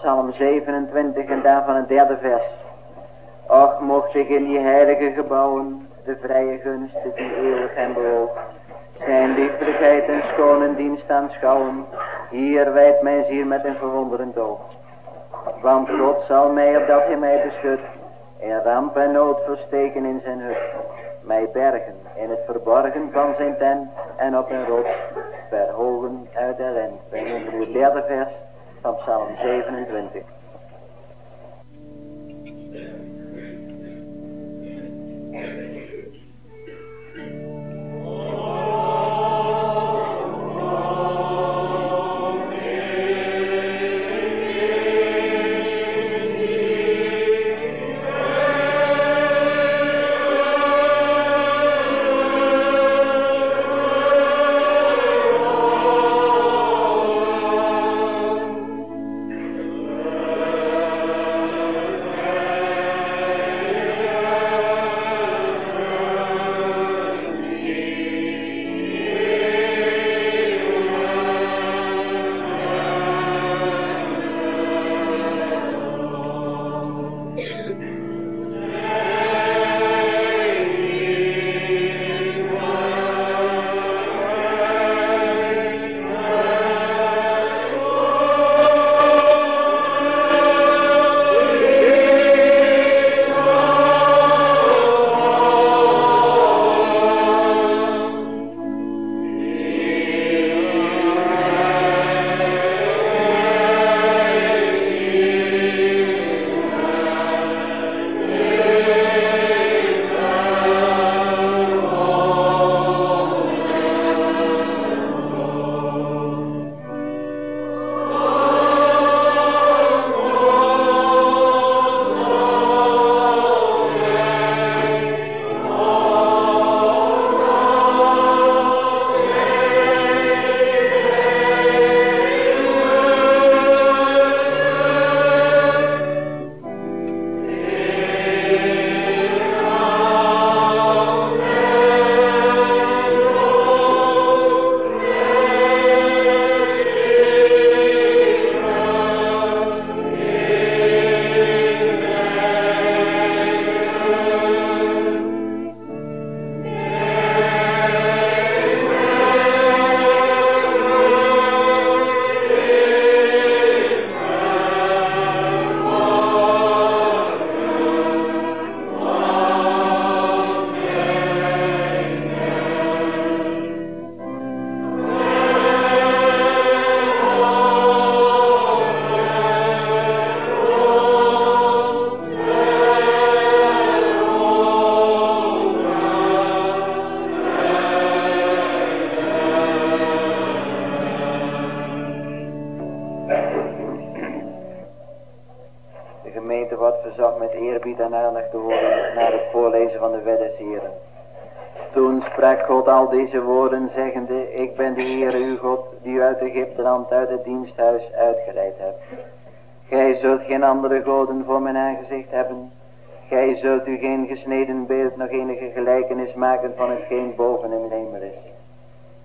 Psalm 27 en daarvan het derde vers. Och, mocht ik in die heilige gebouwen de vrije gunsten die eeuwig hem behoort. Zijn lieflijkheid en schone dienst aanschouwen. Hier wijdt mijn ziel met een verwonderend oog. Want God zal mij opdat hij mij beschut. In ramp en nood versteken in zijn hut. Mij bergen in het verborgen van zijn tent. En op een rots verhogen uit de rent. Noemen nu het derde vers van Psalm 27. Deze woorden zeggende, ik ben de Heer uw God, die u uit Egypteland uit het diensthuis uitgeleid hebt. Gij zult geen andere goden voor mijn aangezicht hebben. Gij zult u geen gesneden beeld, nog enige gelijkenis maken van hetgeen boven in de hemel is.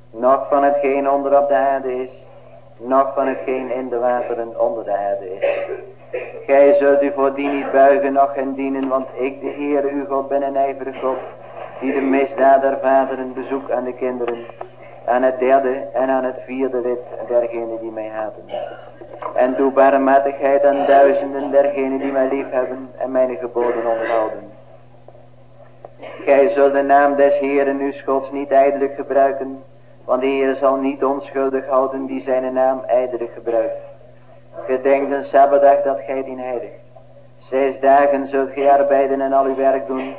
Nog van hetgeen onder op de aarde is, nog van hetgeen in de wateren onder de aarde is. Gij zult u voor die niet buigen, nog hen dienen, want ik, de Heer uw God, ben een ijverig God, die de misdaad der vaderen bezoek aan de kinderen, aan het derde en aan het vierde lid dergenen die mij haten. En doe barmhartigheid aan duizenden dergenen die mij lief hebben en mijn geboden onderhouden. Gij zult de naam des Heeren uw Gods niet ijdelijk gebruiken, want de Heer zal niet onschuldig houden die zijn naam ijdelijk gebruikt. Gedenk een Sabbatdag dat gij dien heilig. Zes dagen zult gij arbeiden en al uw werk doen,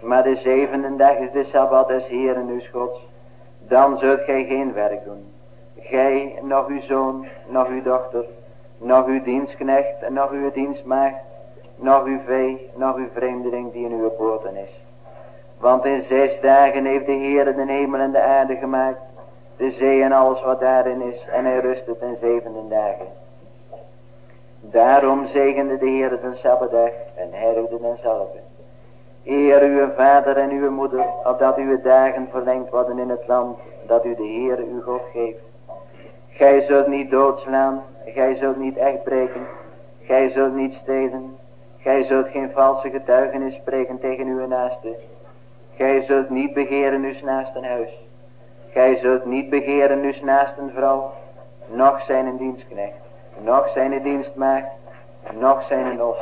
maar de zevende dag is de Sabbat des Heeren uw Gods. Dan zult gij geen werk doen. Gij, nog uw zoon, nog uw dochter, nog uw dienstknecht en nog uw dienstmaagd, nog uw vee, nog uw vreemdeling die in uw poorten is. Want in zes dagen heeft de Heer de hemel en de aarde gemaakt, de zee en alles wat daarin is, en hij rustte ten zevende dagen. Daarom zegende de Heer de Sabbatdag en heiligde denzelfde. Eer uw vader en uw moeder, opdat uw dagen verlengd worden in het land dat u de Heer uw God geeft. Gij zult niet doodslaan, gij zult niet echt breken, Gij zult niet stelen. Gij zult geen valse getuigenis spreken tegen uw naaste. Gij zult niet begeren uw naasten huis. Gij zult niet begeren uw naasten vrouw, nog zijn dienstknecht, nog zijn dienstmaagd, nog zijn os,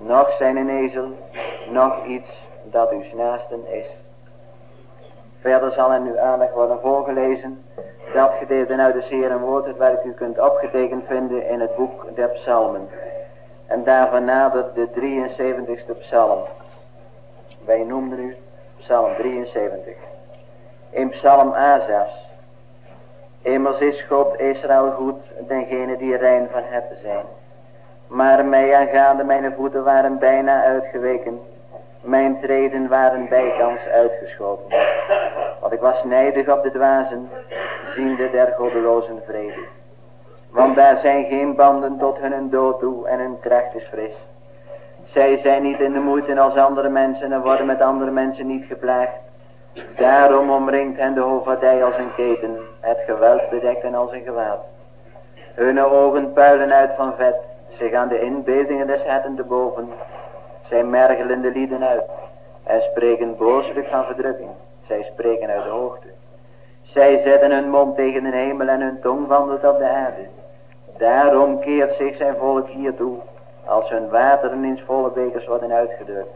nog zijn een ezel, nog iets dat uw naasten is. Verder zal in uw aandacht worden voorgelezen dat gedeelte uit de Heer woord het werk u kunt opgetekend vinden in het boek der psalmen. En daarvan nadert de 73ste psalm. Wij noemden u psalm 73. In psalm Azas. Immers is God Israël goed, dengene die rein van het zijn. Maar mij aangaande mijn voeten waren bijna uitgeweken. Mijn treden waren bijkans uitgeschoten. Want ik was nijdig op de dwazen, ziende der goddelozen vrede. Want daar zijn geen banden tot hun dood toe en hun kracht is fris. Zij zijn niet in de moeite als andere mensen en worden met andere mensen niet geplaagd. Daarom omringt hen de hoofdvadij als een keten, het geweld bedekt hen als een gewaad. Hun ogen puilen uit van vet, zich aan de inbeeldingen des hetten te boven. Zij mergelen de lieden uit en spreken booselijk van verdrukking. Zij spreken uit de hoogte. Zij zetten hun mond tegen de hemel en hun tong wandelt op de aarde. Daarom keert zich zijn volk hiertoe, als hun wateren in volle bekers worden uitgedrukt.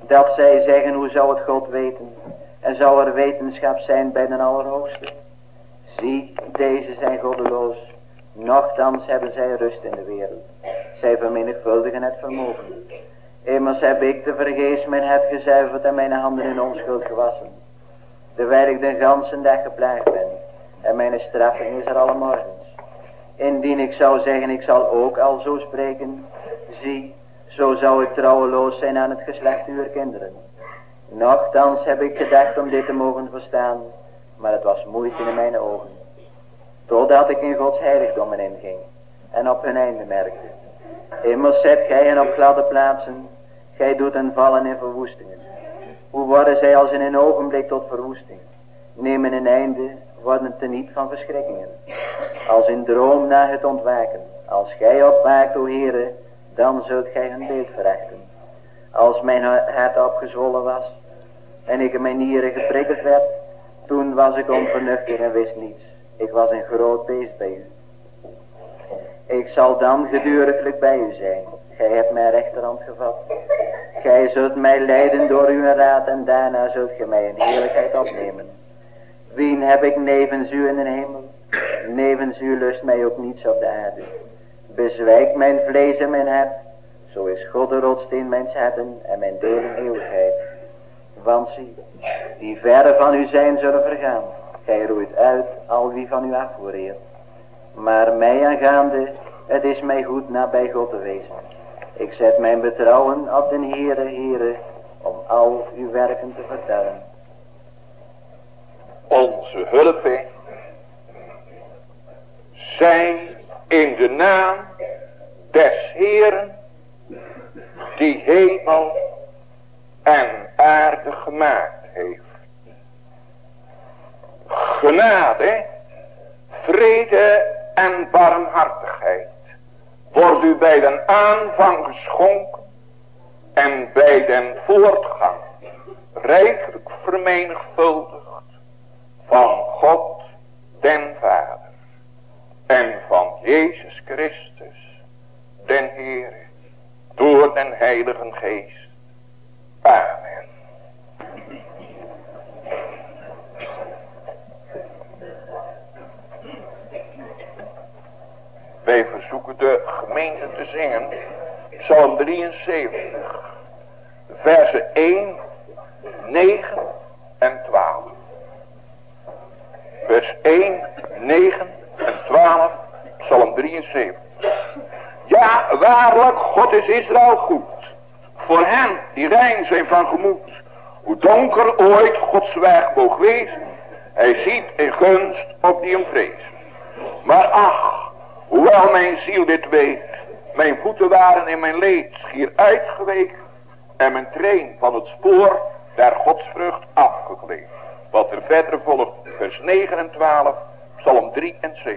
Dat zij zeggen, hoe zou het God weten? En zou er wetenschap zijn bij den Allerhoogste? Zie, deze zijn goddeloos. Nochtans hebben zij rust in de wereld. Zij vermenigvuldigen het vermogen. Immers heb ik te vergeefs mijn het gezuiverd en mijn handen in onschuld gewassen. Terwijl ik de ganse dag geplaagd ben. En mijn straffing is er alle morgens. Indien ik zou zeggen, ik zal ook al zo spreken. Zie, zo zou ik trouweloos zijn aan het geslacht uw kinderen. Nochtans heb ik gedacht om dit te mogen verstaan. Maar het was moeite in mijn ogen. Totdat ik in Gods heiligdommen inging. En op hun einde merkte. Immers zet gij hen op gladde plaatsen. Gij doet hen vallen in verwoestingen. Hoe worden zij als in een ogenblik tot verwoesting? Nemen een einde, worden niet van verschrikkingen. Als in droom na het ontwaken. Als gij opwaakt, o Heere, dan zult gij hun beeld verrechten. Als mijn hart opgezwollen was en ik in mijn nieren geprikkeld werd, toen was ik onvernuchtig en wist niets. Ik was een groot beest bij u. Ik zal dan geduriglijk bij u zijn. Gij hebt mijn rechterhand gevat. Gij zult mij leiden door uw raad en daarna zult gij mij in heerlijkheid opnemen. Wien heb ik nevens u in de hemel? Nevens u lust mij ook niets op de aarde. Bezwijk mijn vlees en mijn hart. Zo is God de rotsteen mijn zetten en mijn deel in eeuwigheid. Want zie, die verre van u zijn zullen vergaan. Gij roeit uit al wie van u afvoereert. Maar mij aangaande, het is mij goed nabij God te wezen. Ik zet mijn betrouwen op den Heere, Heere, om al uw werken te vertellen. Onze hulp zij in de naam des Heeren, die hemel en aarde gemaakt heeft. Genade, vrede en barmhartigheid wordt u bij den aanvang geschonken en bij den voortgang rijkelijk vermenigvuldigd van God den Vader en van Jezus Christus den Heer door den Heiligen Geest. Amen. Wij verzoeken de gemeente te zingen. Psalm 73. Versen 1, 9 en 12. Vers 1, 9 en 12. Psalm 73. Ja, waarlijk, God is Israël goed. Voor hen die rein zijn van gemoed. Hoe donker ooit Gods weg moog wezen. Hij ziet in gunst op die hem vreest. Maar ach, Hoewel mijn ziel dit weet. Mijn voeten waren in mijn leed schier uitgeweken. En mijn train van het spoor der godsvrucht afgekleed. Wat er verder volgt, vers 9 en 12, psalm 73.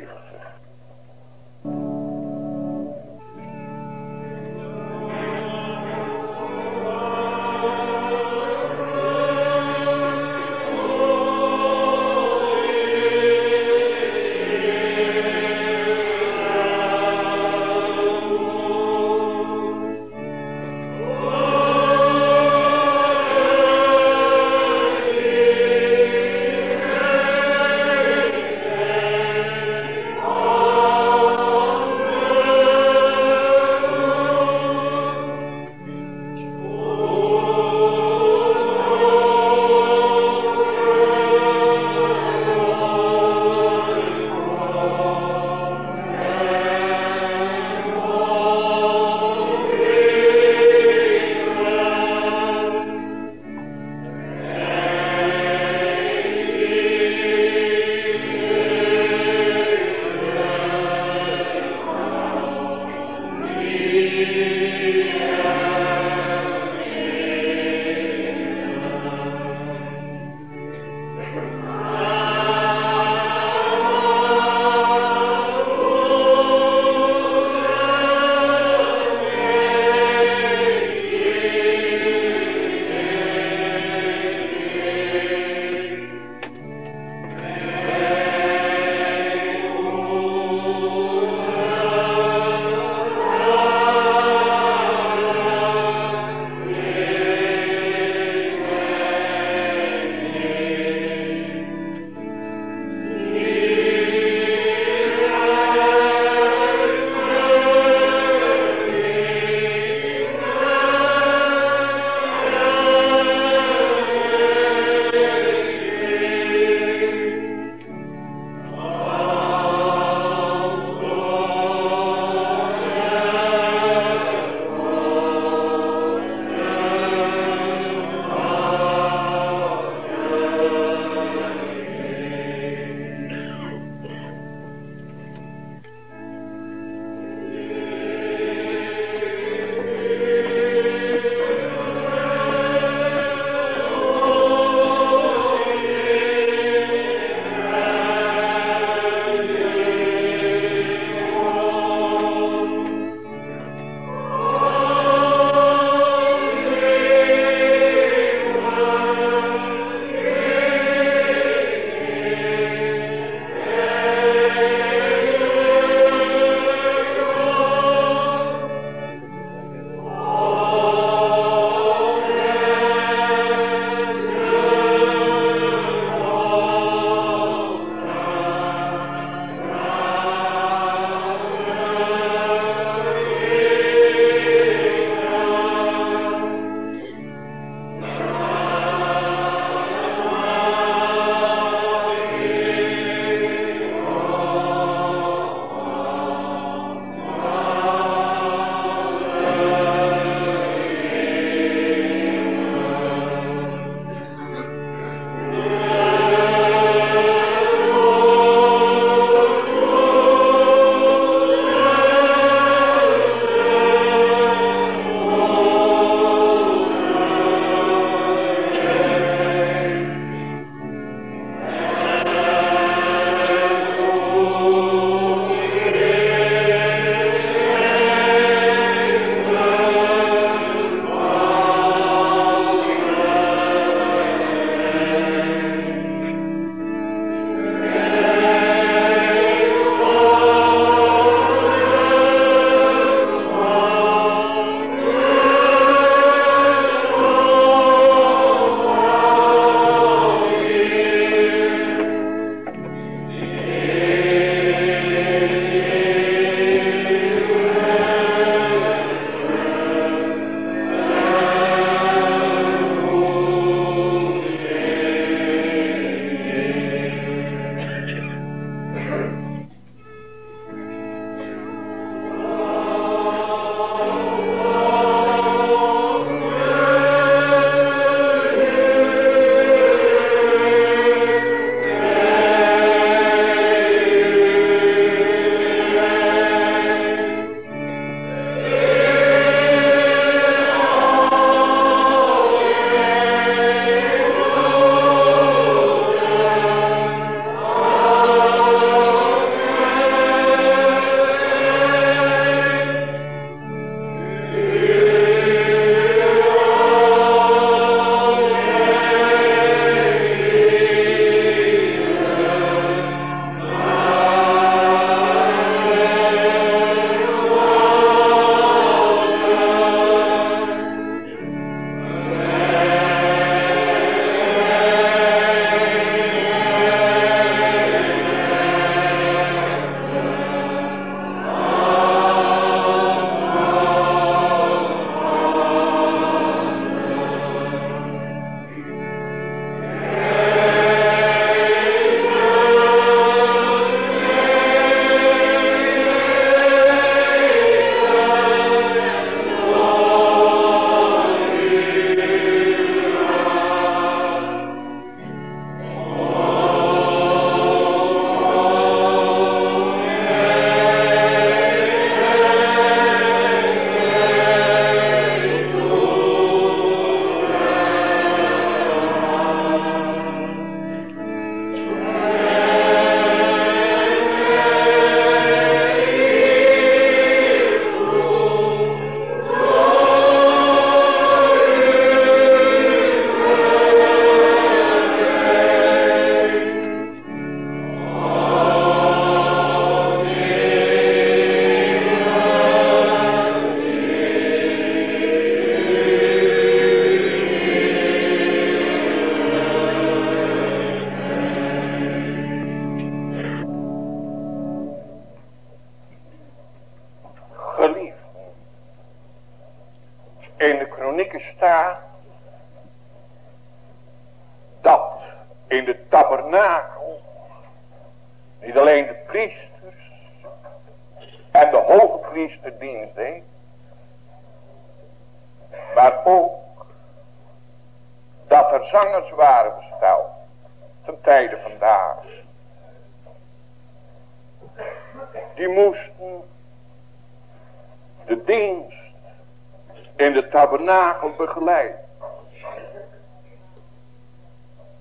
De tabernakel begeleiden.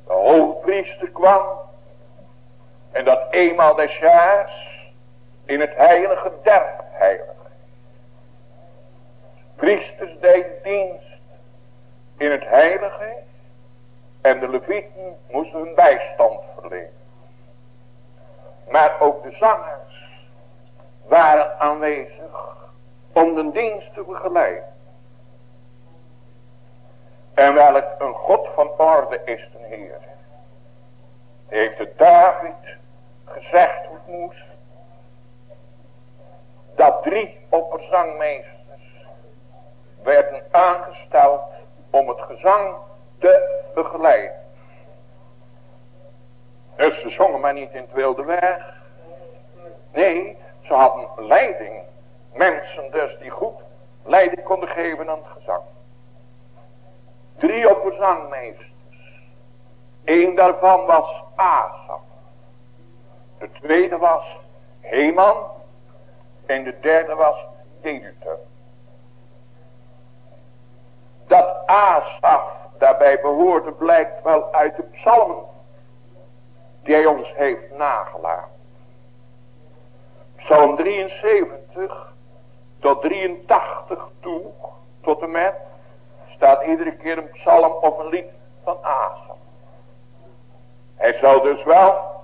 De hoogpriester kwam en dat eenmaal des jaars in het heilige der heilige. Priesters deden dienst in het heilige en de levieten moesten hun bijstand verlenen. Maar ook de zangers waren aanwezig om de dienst te begeleiden. En welk een God van orde is ten Heer. Heeft de David gezegd hoe het moest. Dat drie opperzangmeesters werden aangesteld om het gezang te begeleiden. Dus ze zongen maar niet in het wilde weg. Nee, ze hadden leiding. Mensen dus die goed leiding konden geven aan het gezang. Drie opperzangmeesters. Eén daarvan was Asaf. De tweede was Heman. En de derde was Jeduthun. Dat Asaf daarbij behoorde blijkt wel uit de psalmen. Die hij ons heeft nagelaten. Psalm 73 tot 83 toe. Tot en met staat iedere keer een psalm of een lied van Asaf. Hij zou dus wel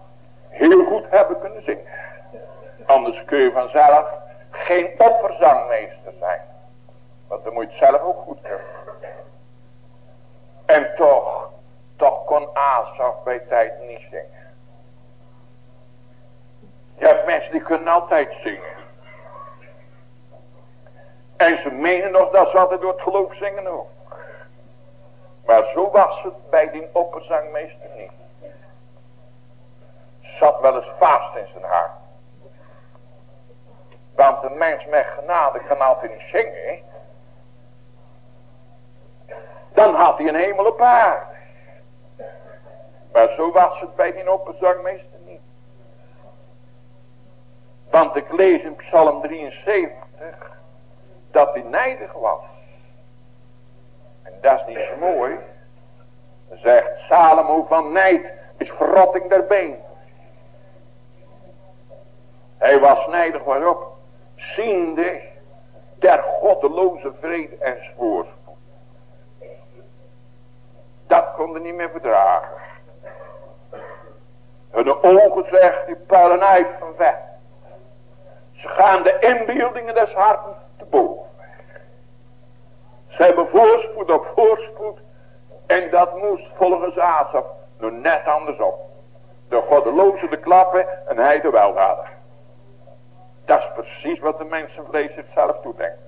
heel goed hebben kunnen zingen. Anders kun je vanzelf geen opperzangmeester zijn. Want dan moet je het zelf ook goed kunnen. En toch, toch kon Asaf bij tijd niet zingen. Je hebt mensen die kunnen altijd zingen. En ze menen nog dat ze altijd door het geloof zingen ook. Maar zo was het bij die opperzangmeester niet. Zat wel eens vast in zijn hart. Want een mens met genade kan altijd niet zingen. Dan had hij een hemel op aarde. Maar zo was het bij die opperzangmeester niet. Want ik lees in Psalm 73 dat hij nijdig was. En dat is niet zo mooi. Zegt Salomo van nijd is verrotting der been. Hij was nijdig waarop? Ziende der goddeloze vrede enzovoort. Dat kon hij niet meer verdragen. Hun ogen zegt die puilen uit van weg. Ze gaan de inbeeldingen des harten te boven. Ze hebben voorspoed op voorspoed. En dat moest volgens Asaf nog net andersom. De goddeloze de klappen en hij de weldader. Dat is precies wat de mensenvlees zichzelf toedenkt.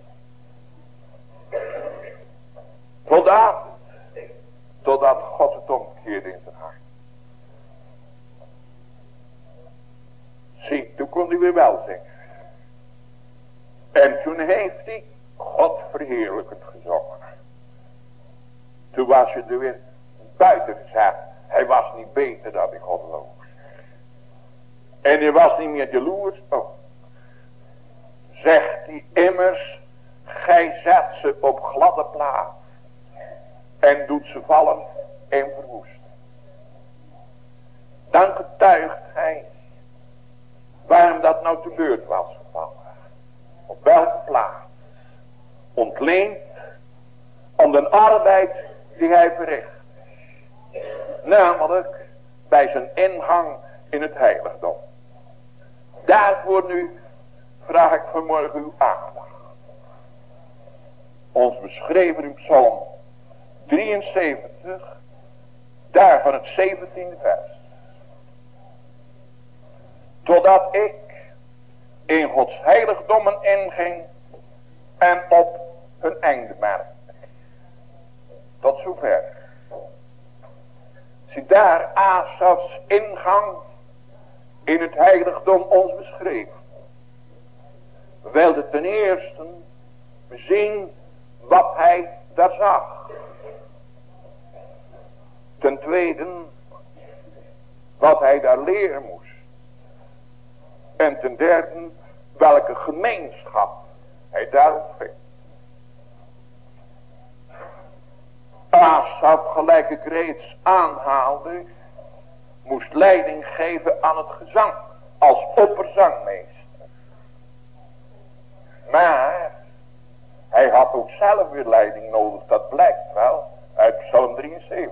Totdat, totdat God het omkeerde in zijn hart. Zie, toen kon hij weer wel zingen. En toen heeft hij God verheerlijkend Toen was je er weer buiten gezet. Hij was niet beter dan die goddeloos. En hij was niet meer jaloers. Oh. Zegt hij immers. Gij zet ze op gladde plaats. En doet ze vallen en verwoesten. Dan getuigt hij. Waarom dat nou te beurt was gevallen. Op welke plaats. Ontleend. Om de arbeid die hij verricht. Namelijk bij zijn ingang in het heiligdom. Daarvoor nu vraag ik vanmorgen uw aandacht. Ons beschreven in Psalm 73, daar van het 17e vers. Totdat ik in Gods heiligdommen inging en op hun einde merkte. Tot zover. Zie daar Asafs ingang in het heiligdom ons beschreven. We wilden ten eerste zien wat hij daar zag. Ten tweede wat hij daar leren moest. En ten derde welke gemeenschap hij daarop vindt. Asaf, gelijk ik reeds aanhaalde, moest leiding geven aan het gezang als opperzangmeester. Maar hij had ook zelf weer leiding nodig, dat blijkt wel uit Psalm 73.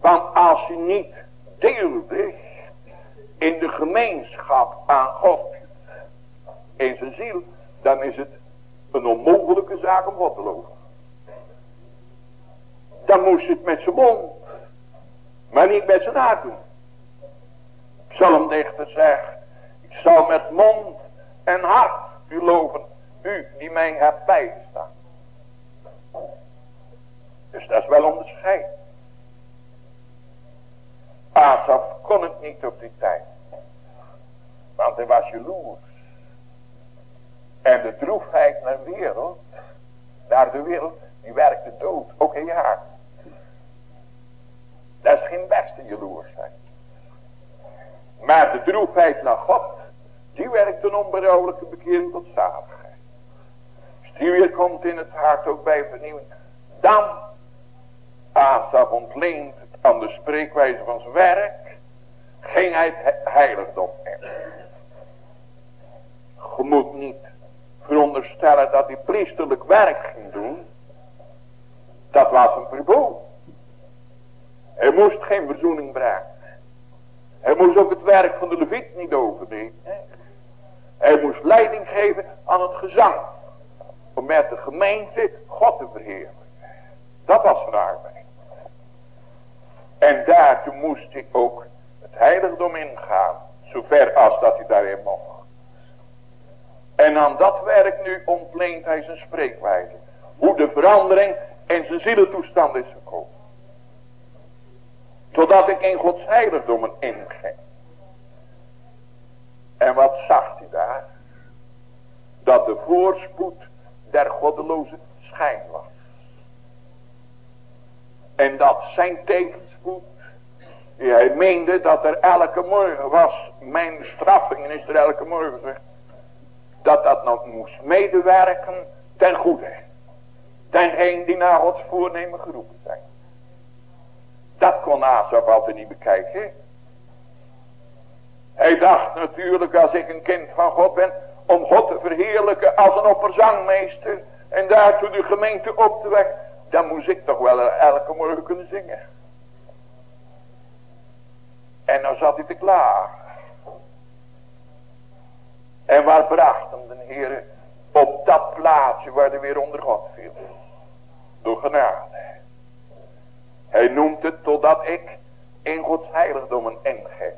Want als hij niet deelde in de gemeenschap aan God in zijn ziel, dan is het een onmogelijke zaak om God te loven. Dan moest het met zijn mond, maar niet met zijn hart doen. Psalmdichter zegt, ik zal met mond en hart u loven, u die mij hebt bijgestaan. Dus dat is wel onderscheid. Asaf kon het niet op die tijd. Want hij was jaloers. En de droefheid naar de wereld, naar de wereld, die werkte dood, ook in je hart. Dat is geen beste jaloersheid. Maar de droefheid naar God, die werkt een onberouwelijke bekering tot zaligheid. Als die weer komt in het hart ook bij vernieuwing, dan Asaf ontleent aan de spreekwijze van zijn werk, ging hij het heiligdom in. Moet niet veronderstellen dat hij priesterlijk werk ging doen. Dat was een verbood. Hij moest geen verzoening brengen. Hij moest ook het werk van de leviet niet overnemen. Hij moest leiding geven aan het gezang. Om met de gemeente God te verheerlijken. Dat was zijn. En daartoe moest hij ook het heiligdom ingaan. Zover als dat hij daarin mocht. En aan dat werk nu ontleent hij zijn spreekwijze. Hoe de verandering in zijn zielentoestand is gekomen. Totdat ik in Gods heiligdommen inging. En wat zag hij daar? Dat de voorspoed der goddeloze schijn was. En dat zijn tegenspoed, die hij meende dat er elke morgen was, mijn straffingen is er elke morgen zeg, dat dat nog moest medewerken ten goede. Ten die naar Gods voornemen geroepen zijn. Dat kon Asaf altijd niet bekijken. Hij dacht natuurlijk als ik een kind van God ben. Om God te verheerlijken als een opperzangmeester. En daartoe de gemeente op te wekken. Dan moest ik toch wel elke morgen kunnen zingen. En dan zat hij te klaar. En waar bracht hem de Heer op dat plaatsje waar hij weer onder God viel. Door genade. Hij noemt het totdat ik in Gods heiligdommen inging.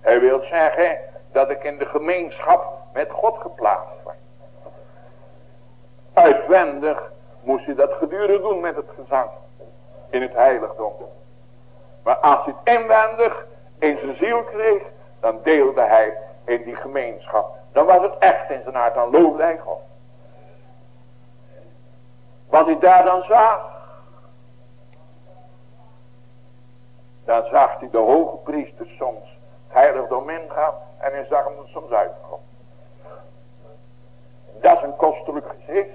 Hij wil zeggen dat ik in de gemeenschap met God geplaatst word. Uitwendig moest hij dat gedurende doen met het gezang. In het heiligdom. Maar als hij het inwendig in zijn ziel kreeg. Dan deelde hij in die gemeenschap. Dan was het echt in zijn hart. Dan loofde hij God. Wat hij daar dan zag. Dan zag hij de hoge priester soms heiligdom ingaan. En hij zag hem soms uitkomen. Dat is een kostelijk gezicht.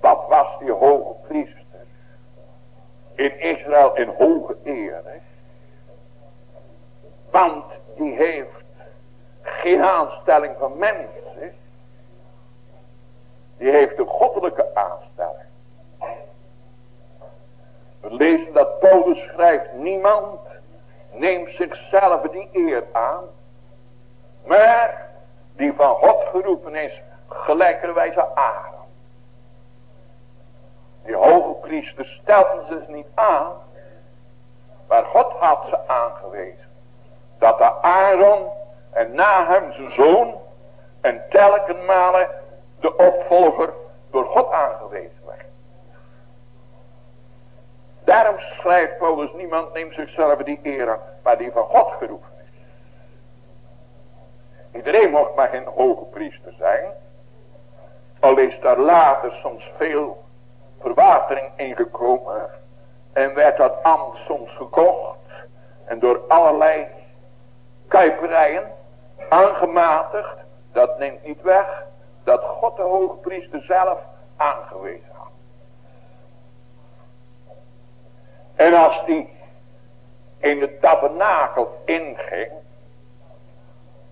Wat was die hoge priester in Israël in hoge eer. Want die heeft geen aanstelling van mensen. Die heeft een goddelijke aanstelling. We lezen dat Paulus schrijft, niemand neemt zichzelf die eer aan. Maar die van God geroepen is, gelijkerwijze aan. Die hoge priesters stelden ze niet aan. Maar God had ze aangewezen. Dat de Aaron en na hem zijn zoon. En telkenmale de opvolger door God aangewezen werd. Daarom schrijft Paulus, niemand neemt zichzelf die eer maar die van God geroepen is. Iedereen mocht maar geen hoge priester zijn. Al is daar later soms veel verwatering ingekomen. En werd dat ambt soms gekocht. En door allerlei kuiperijen aangematigd. Dat neemt niet weg dat God de hoge priester zelf aangewezen had. En als die in de tabernakel inging.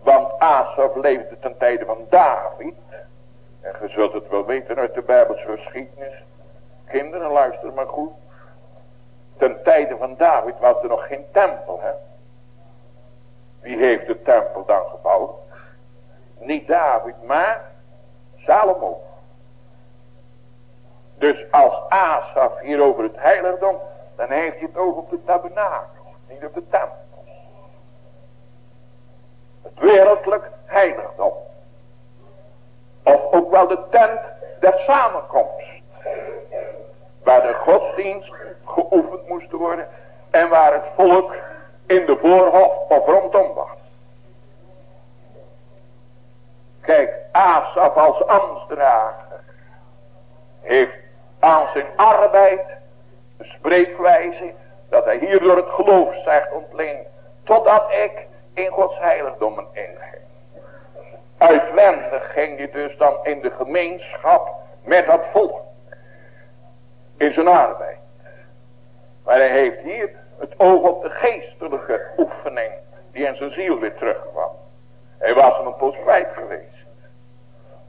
Want Asaf leefde ten tijde van David. En je zult het wel weten uit de Bijbelse geschiedenis. Kinderen, luister maar goed. Ten tijde van David was er nog geen tempel, hè. Wie heeft de tempel dan gebouwd? Niet David, maar Salomo. Dus als Asaf hier over het heiligdom, dan heeft hij het over op de tabernakel, niet op de tempel. Het wereldlijk heiligdom. Of ook wel de tent der samenkomst. Waar de godsdienst geoefend moest worden. En waar het volk in de voorhof of rondom was. Kijk, Asaf als ambtsdrager heeft aan zijn arbeid de spreekwijze dat hij hier door het geloof zegt ontleend. Totdat ik in Gods heiligdommen inging. Uitwendig ging hij dus dan in de gemeenschap met dat volk. In zijn arbeid. Maar hij heeft hier het oog op de geestelijke oefening die in zijn ziel weer terugkwam. Hij was hem een poos kwijt geweest.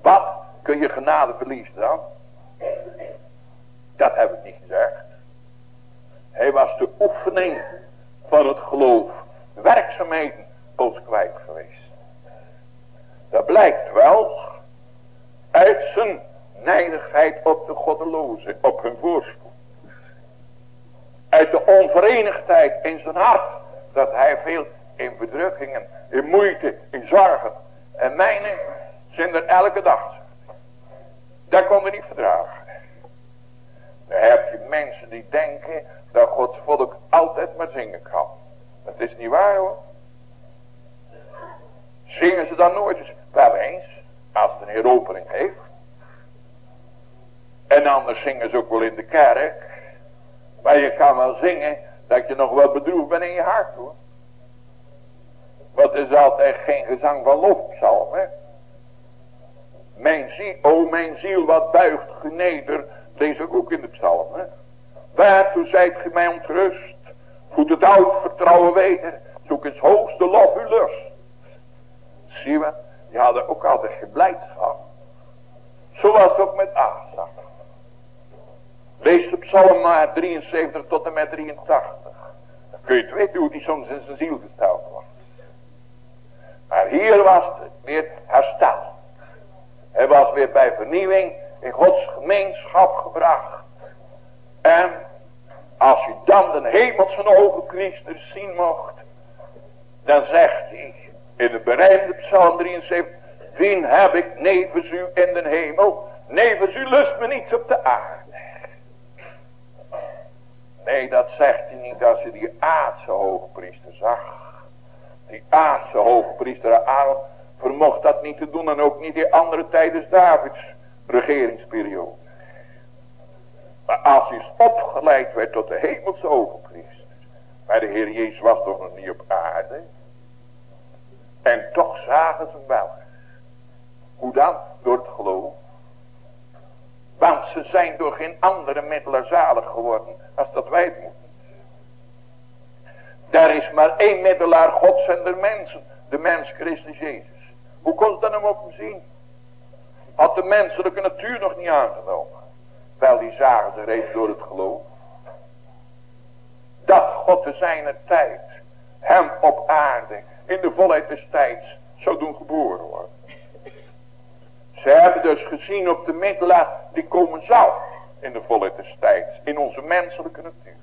Wat kun je genade verliezen dan? Dat heb ik niet gezegd. Hij was de oefening van het geloof. Werkzaamheden poos kwijt geweest. Dat blijkt wel uit zijn nijdigheid op de goddeloze, op hun voorspoed. Uit de onverenigdheid in zijn hart, dat hij veel in verdrukkingen, in moeite, in zorgen. En mijne zijn er elke dag. Dat kon niet verdragen. Dan heb je mensen die denken dat Gods volk altijd maar zingen kan. Dat is niet waar hoor. Zingen ze dan nooit eens? Wel eens, als het een heropening heeft. En anders zingen ze ook wel in de kerk. Maar je kan wel zingen dat je nog wel bedroefd bent in je hart hoor. Want het is altijd geen gezang van lofpsalm hè. Mijn ziel, o mijn ziel, wat buigt geneder. Lees ik ook in de psalm. Hè? Waartoe zijt ge mij ontrust? Voed het oud vertrouwen weder. Zoek eens hoogste lof uw lust. Zie je, die hadden ook altijd geblijdschap. Zo was het ook met Asaf. Lees de psalm maar 73 tot en met 83. Dan kun je het weten hoe die soms in zijn ziel gesteld was. Maar hier was het weer hersteld. Hij was weer bij vernieuwing in Gods gemeenschap gebracht. En als u dan de hemelse hoge priester zien mocht. Dan zegt hij in de bereinde psalm 73. Wien heb ik nevens u in de hemel. Nevens u lust me niets op de aarde. Nee, dat zegt hij niet als je die aardse hoogpriester zag. Die aardse hoogpriester Aaron vermocht dat niet te doen en ook niet in andere tijdens Davids regeringsperiode. Maar als hij opgeleid werd tot de hemelse overpriester. Maar de Heer Jezus was toch nog niet op aarde. En toch zagen ze hem wel. Hoe dan? Door het geloof. Want ze zijn door geen andere middelen zalig geworden als dat wij het moeten. Daar is maar één middelaar gods en de mensen. De mens Christus Jezus. Hoe kon ze dan hem op hem zien? Had de menselijke natuur nog niet aangenomen. Wel, die zagen ze reeds door het geloof. Dat God te zijner tijd hem op aarde in de volheid des tijds zou doen geboren worden. Ze hebben dus gezien op de middelaar die komen zou in de volheid des tijds. In onze menselijke natuur.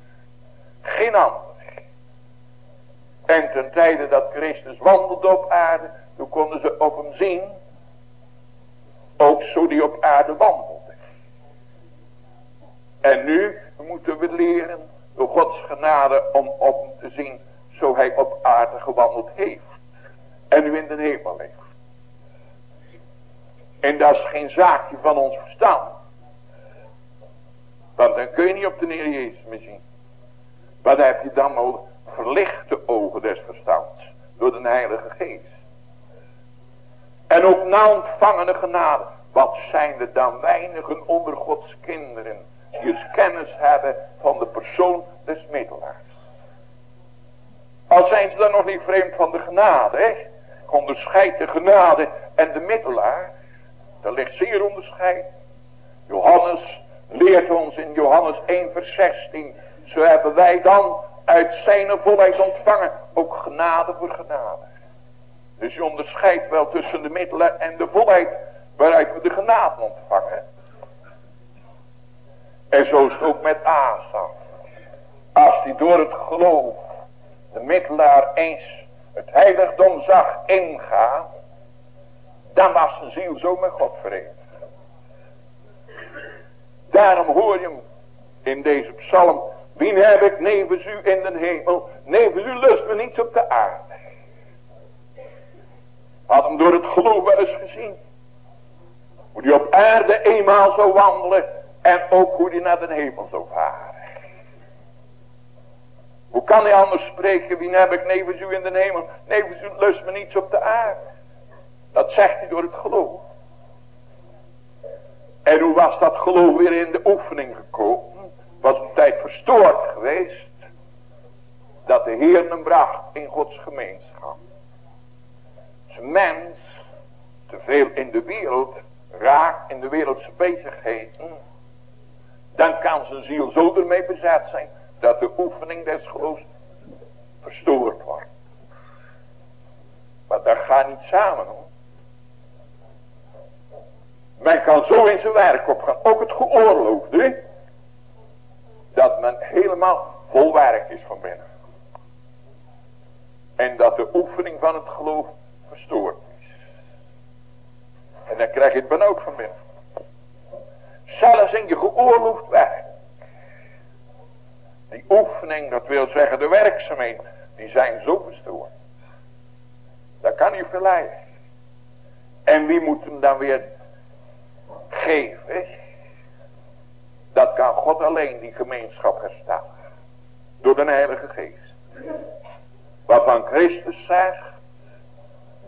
Geen ander. En ten tijde dat Christus wandelde op aarde toen konden ze op hem zien. Ook zo die op aarde wandelde. En nu moeten we leren door Gods genade om op te zien zo hij op aarde gewandeld heeft. En nu in de hemel leeft. En dat is geen zaakje van ons verstand. Want dan kun je niet op de Heer Jezus meer zien. Wat heb je dan nodig? Verlichte ogen des verstands. Door de Heilige Geest. En ook na ontvangene genade. Wat zijn er dan weinigen onder Gods kinderen. Die eens kennis hebben van de persoon des middelaars. Al zijn ze dan nog niet vreemd van de genade. Hè? Onderscheid de genade en de middelaar. Dat ligt zeer onderscheid. Johannes leert ons in Johannes 1 vers 16. Zo hebben wij dan uit zijn volheid ontvangen. Ook genade voor genade. Dus je onderscheidt wel tussen de middelen en de volheid waaruit we de genade ontvangen. En zo is het ook met Asaf. Als hij door het geloof de middelaar eens het heiligdom zag ingaan. Dan was zijn ziel zo met God verenigd. Daarom hoor je hem in deze psalm. Wie heb ik nevens u in de hemel. Nevens u lust me niets op de aarde. Had hem door het geloof wel eens gezien. Hoe hij op aarde eenmaal zou wandelen. En ook hoe hij naar de hemel zou varen. Hoe kan hij anders spreken? Wie heb ik nevens u in de hemel? Nevens u lust me niets op de aarde. Dat zegt hij door het geloof. En hoe was dat geloof weer in de oefening gekomen? Was een tijd verstoord geweest. Dat de Heer hem bracht in Gods gemeenschap. Als mens te veel in de wereld raakt, in de wereldse bezigheden. Dan kan zijn ziel zo ermee bezet zijn. Dat de oefening des geloofs verstoord wordt. Maar dat gaat niet samen hoor. Men kan zo in zijn werk opgaan. Ook het geoorloofde. Dat men helemaal vol werk is van binnen. En dat de oefening van het geloof verstoord is. En dan krijg je het benauwd van binnen. Zelfs in je geoorloofd werk. Die oefening, dat wil zeggen de werkzaamheden, die zijn zo verstoord. Dat kan niet verleiden. En wie moet hem dan weer geven. Dat kan God alleen die gemeenschap herstellen. Door de Heilige Geest. Waarvan Christus zegt.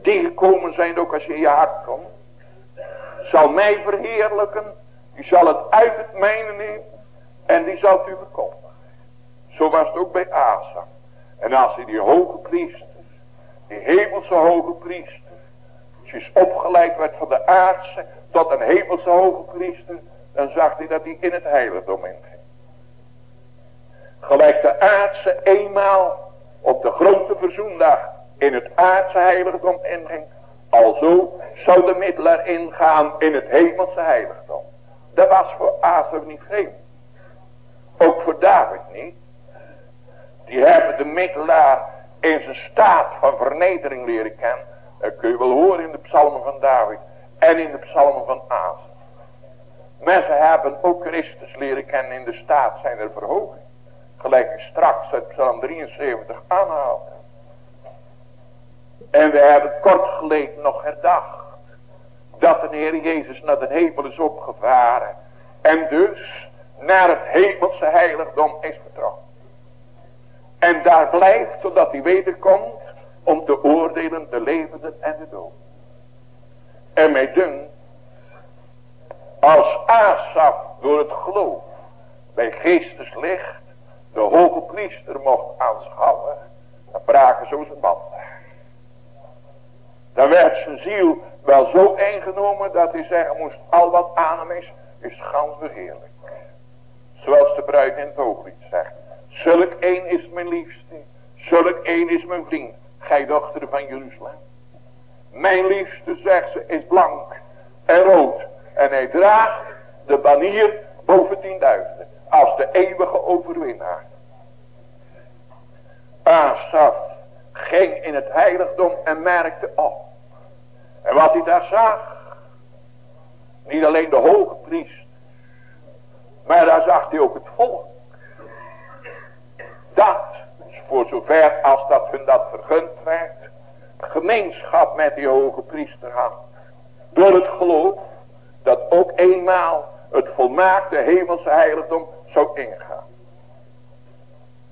Die gekomen zijn ook als je in je hart komt. Zal mij verheerlijken. Die zal het uit het mijne nemen. En die zal het u bekomen. Zo was het ook bij Asa. En als hij die hoge priester. Die hemelse hoge priester. is opgeleid werd van de aardse tot een hemelse hoge priester, dan zag hij dat hij in het heiligdom inging. Gelijk de aardse eenmaal op de grote verzoendag in het aardse heiligdom inging, alzo zou de middelaar ingaan in het hemelse heiligdom. Dat was voor Azef niet vreemd. Ook voor David niet. Die hebben de middelaar in zijn staat van vernedering leren kennen. Dat kun je wel horen in de psalmen van David en in de psalmen van Aas. Mensen hebben ook Christus leren kennen in de staat zijn er verhoging. Gelijk ik straks uit psalm 73 aanhaal. En we hebben kort geleden nog herdacht. Dat de Heer Jezus naar de hemel is opgevaren. En dus naar het hemelse heiligdom is vertrokken. En daar blijft totdat hij wederkomt om te oordelen de levenden en de dood. En mij dunkt, als Asaf door het geloof bij geesteslicht de hoge priester mocht aanschouwen, dan braken zo zijn banden. Dan werd zijn ziel wel zo ingenomen dat hij zeggen moest, al wat aan hem is, is gans begeerlijk. Zoals de bruid in het hooglied zegt. Zulk één is mijn liefste, zulk één is mijn vriend, gij dochter van Jeruzalem. Mijn liefste, zegt ze, is blank en rood. En hij draagt de banier boven tienduizenden. Als de eeuwige overwinnaar. Asaf ging in het heiligdom en merkte op. En wat hij daar zag. Niet alleen de hoge priester. Maar daar zag hij ook het volk. Dat, voor zover als dat hun dat vergund werd, gemeenschap met die hoge priester had. Door het geloof dat ook eenmaal het volmaakte hemelse heiligdom zou ingaan.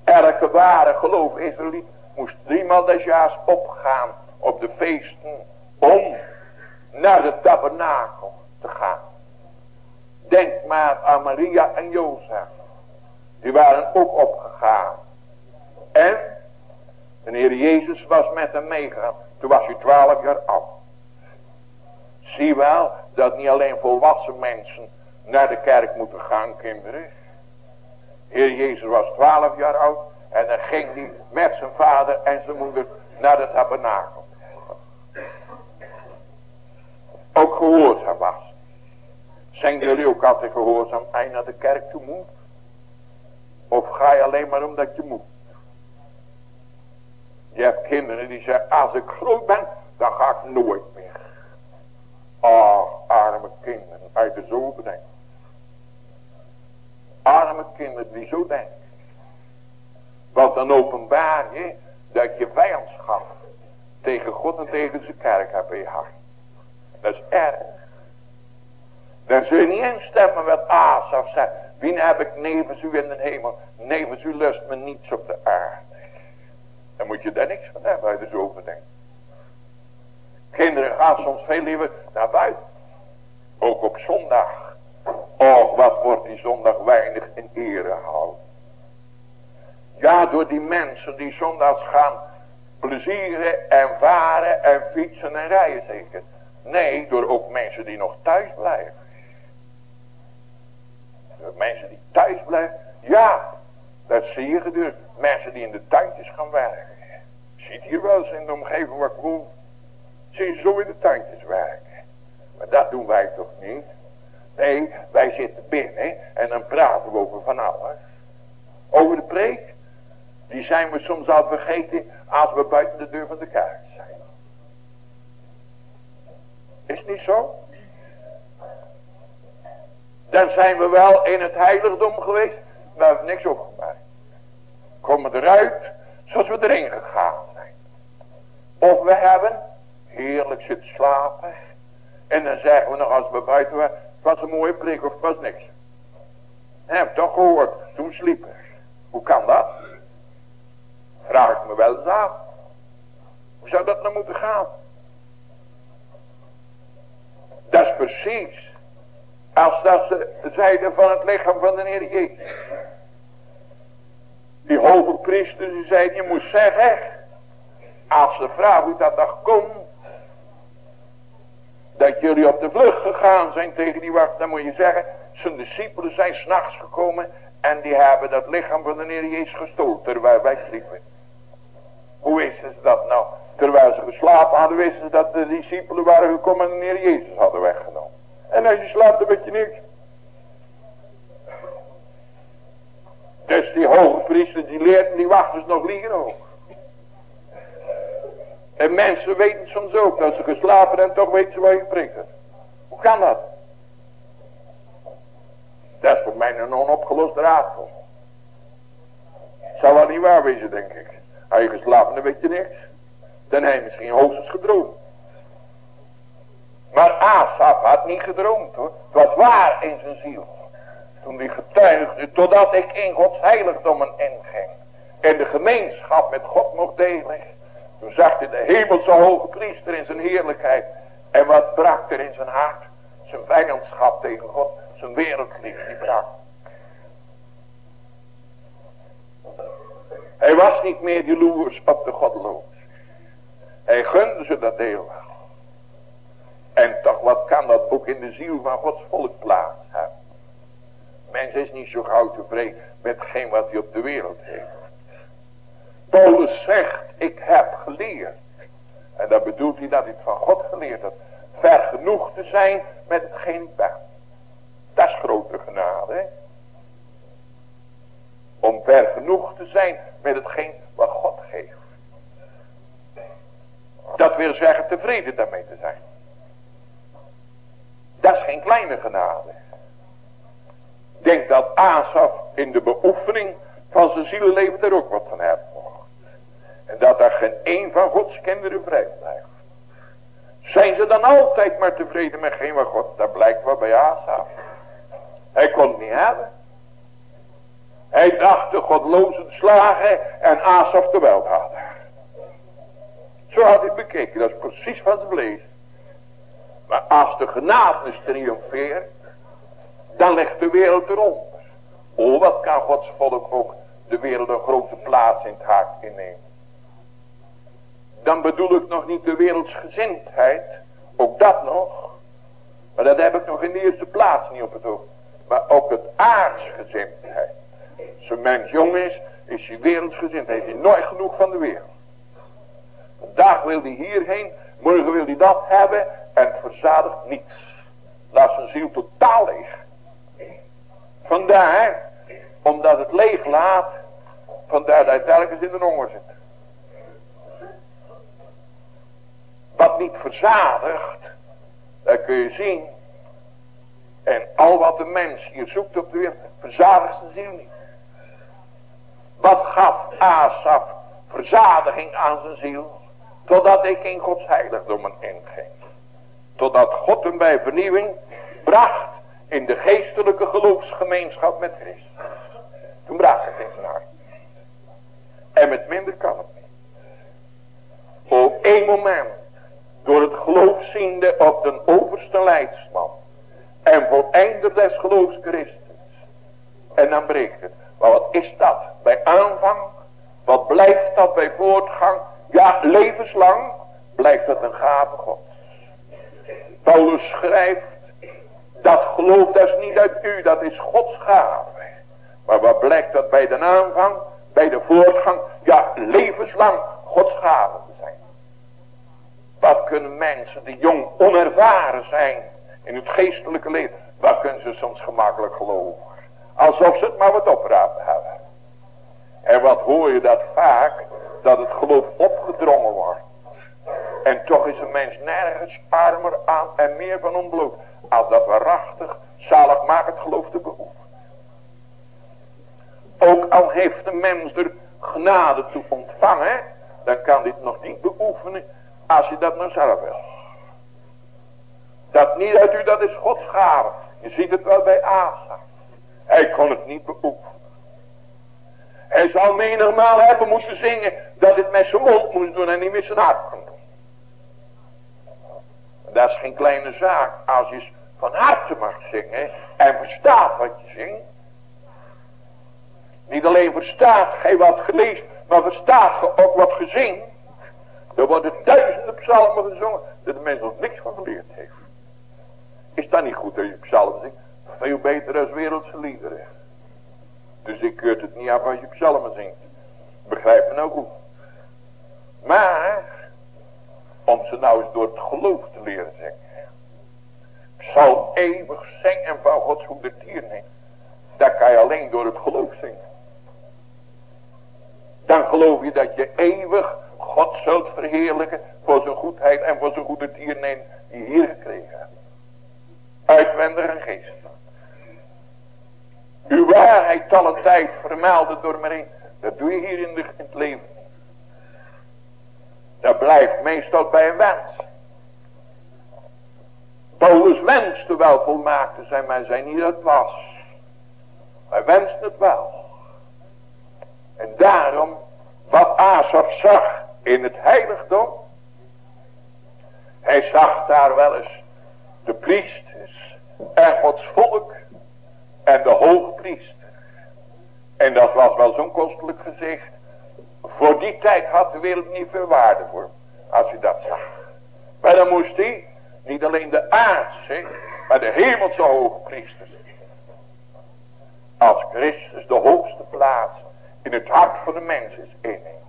Elke ware geloof Israëliet moest driemaal des jaars opgaan op de feesten om naar de tabernakel te gaan. Denk maar aan Maria en Jozef. Die waren ook opgegaan. En de Heer Jezus was met hem meegegaan. Toen was hij twaalf jaar oud. Zie wel dat niet alleen volwassen mensen naar de kerk moeten gaan, kinderen. Heer Jezus was twaalf jaar oud. En dan ging hij met zijn vader en zijn moeder naar de tabernakel. Ook gehoorzaam was. Zijn jullie ook altijd gehoorzaam als naar de kerk toe moet? Of ga je alleen maar omdat je moet? Je hebt kinderen zeggen, als ik groot ben, dan ga ik nooit meer. Ach, arme kinderen, uit de bedenkt. Arme kinderen die zo denken. Want dan openbaar je dat je vijandschap tegen God en tegen zijn kerk hebt in je hart. Dat is erg. Dan zul je niet instemmen met Asaf zegt. Wie heb ik nevens u in de hemel? Nevens u lust me niets op de aarde. Dan moet je daar niks van hebben uit de zo denkt. Kinderen gaan soms veel liever naar buiten. Ook op zondag. Och, wat wordt die zondag weinig in ere gehouden. Ja, door die mensen die zondags gaan plezieren en varen en fietsen en rijden zeker. Nee, door ook mensen die nog thuis blijven. Door mensen die thuis blijven. Ja, dat zie je gedurende. Mensen die in de tuintjes gaan werken. Ziet hier wel eens in de omgeving waar ik woon. Zie je zo in de tuintjes werken. Maar dat doen wij toch niet. Nee, wij zitten binnen en dan praten we over van alles. Over de preek. Die zijn we soms al vergeten als we buiten de deur van de kerk zijn. Is het niet zo? Dan zijn we wel in het heiligdom geweest. Maar we hebben niks opgemerkt. Komen eruit zoals we erin gegaan. Of we hebben heerlijk zitten slapen. En dan zeggen we nog als we buiten waren. Het was een mooie prik of het was niks. Heb toch gehoord. Toen sliepen. Hoe kan dat? Vraag ik me wel eens af. Hoe zou dat nou moeten gaan? Dat is precies als dat ze zeiden van het lichaam van de Heer Jezus. Die hoge priester die zei, je moet zeggen, als de vrouw hoe dat nog komt, dat jullie op de vlucht gegaan zijn tegen die wacht, dan moet je zeggen, zijn discipelen zijn s'nachts gekomen en die hebben dat lichaam van de Heer Jezus gestolen terwijl wij sliepen. Hoe wisten ze dat nou? Terwijl ze geslapen hadden, wisten ze dat de discipelen waren gekomen en de Heer Jezus hadden weggenomen. En als je slaapt, dan weet je niks. Dus die hoge priester die leert en die wachters nog liegen ook. En mensen weten soms ook dat ze geslapen en toch weten ze waar je geprikt Hoe kan dat? Dat is voor mij een onopgelost raadsel. Zal wel niet waar wezen, denk ik. Heb je geslapen, dan weet je niks. Dan heb je misschien hoogstens gedroomd. Maar Asaf had niet gedroomd hoor. Het was waar in zijn ziel. Toen hij getuigde, totdat ik in Gods heiligdommen inging. En de gemeenschap met God mocht delen. Toen zag hij de hemelse hoge priester in zijn heerlijkheid. En wat brak er in zijn hart? Zijn vijandschap tegen God. Zijn wereldliefde die brak. Hij was niet meer jaloers op de godloos. Hij gunde ze dat deel wel. En toch wat kan dat ook in de ziel van Gods volk plaats hebben. Mens is niet zo gauw tevreden met geen wat hij op de wereld heeft. Paulus zegt, ik heb geleerd. En dat bedoelt hij dat hij het van God geleerd had. Ver genoeg te zijn met hetgeen ik ben. Dat is grote genade. Om ver genoeg te zijn met hetgeen wat God geeft. Dat wil zeggen tevreden daarmee te zijn. Dat is geen kleine genade. Denk dat Asaf in de beoefening van zijn zielenleven er ook wat van heeft. En dat er geen een van Gods kinderen vrij blijft. Zijn ze dan altijd maar tevreden met geen wat God? Dat blijkt wel bij Asaf. Hij kon het niet hebben. Hij dacht de godloze slagen en Asaf de weldader. Zo had hij bekeken, dat is precies van zijn vlees. Maar als de genadenis triomfeert, dan ligt de wereld eronder. Oh, wat kan Gods volk ook de wereld een grote plaats in het hart innemen. Dan bedoel ik nog niet de wereldsgezindheid, ook dat nog. Maar dat heb ik nog in de eerste plaats niet op het oog. Maar ook het aardsgezindheid. Als een mens jong is, is hij wereldsgezind. Heeft hij nooit genoeg van de wereld. Vandaag wil hij hierheen, morgen wil hij dat hebben en verzadigt niets. Laat zijn ziel totaal leeg. Vandaar, omdat het leeg laat, vandaar dat hij telkens in de honger zit. Wat niet verzadigt, dat kun je zien. En al wat de mens hier zoekt op de wereld, verzadigt zijn ziel niet. Wat gaf Asaf verzadiging aan zijn ziel? Totdat ik in Gods heiligdommen inging. Totdat God hem bij vernieuwing bracht in de geestelijke geloofsgemeenschap met Christus. Toen bracht het in zijn. En met minder kan het niet. Op één moment, door het geloof ziende op de overste leidsman. En voleinder des geloofs Christus. En dan breekt het. Maar wat is dat bij aanvang? Wat blijft dat bij voortgang? Ja, levenslang blijft dat een gave God. Paulus schrijft, dat geloof dat is niet uit u, dat is Gods gave. Maar wat blijkt dat bij de aanvang, bij de voortgang, ja, levenslang Gods gave. Wat kunnen mensen die jong onervaren zijn in het geestelijke leven, wat kunnen ze soms gemakkelijk geloven? Alsof ze het maar wat oprapen hebben. En wat hoor je dat vaak? Dat het geloof opgedrongen wordt. En toch is een mens nergens armer aan en meer van ontbloot. Als dat waarachtig zalig maakt het geloof te behoeven. Ook al heeft de mens er genade toe ontvangen. Dan kan dit nog niet beoefenen. Als je dat nou zelf wil. Dat niet uit u, dat is Gods gave. Je ziet het wel bij Asa. Hij kon het niet beoefenen. Hij zou menigmaal hebben moeten zingen dat het met zijn mond moest doen en niet met zijn hart kon doen. Dat is geen kleine zaak als je van harte mag zingen en verstaat wat je zingt. Niet alleen verstaat gij wat gelezen, maar verstaat ge ook wat gezien. Er worden duizenden psalmen gezongen dat de mens nog niks van geleerd heeft. Is dat niet goed dat je psalmen zingt? Veel beter als wereldse liederen. Dus ik keurt het niet af als je psalmen zingt. Begrijp me nou goed. Maar, om ze nou eens door het geloof te leren zingen. Psalm eeuwig zingen van Gods goede tierning. Dat kan je alleen door het geloof zingen. Dan geloof je dat je eeuwig God zult verheerlijken voor zijn goedheid en voor zijn goede tierning die hier gekregen hebt. Uitwendig en geestelijk. Uw waarheid tal een tijd vermelden door mij. Dat doe je hier in, de, het leven Dat blijft meestal bij een wens. Paulus wenste wel volmaakt te zijn, maar zei niet het was. Hij wenste het wel. En daarom, wat Asaf zag in het heiligdom. Hij zag daar wel eens de priesters en Gods volk en de hoogpriester. En dat was wel zo'n kostelijk gezicht. Voor die tijd had de wereld niet veel waarde voor Als je dat zag. Maar dan moest hij niet alleen de aardse, maar de hemelse hoogpriester. Als Christus de hoogste plaats in het hart van de mens is inneemt.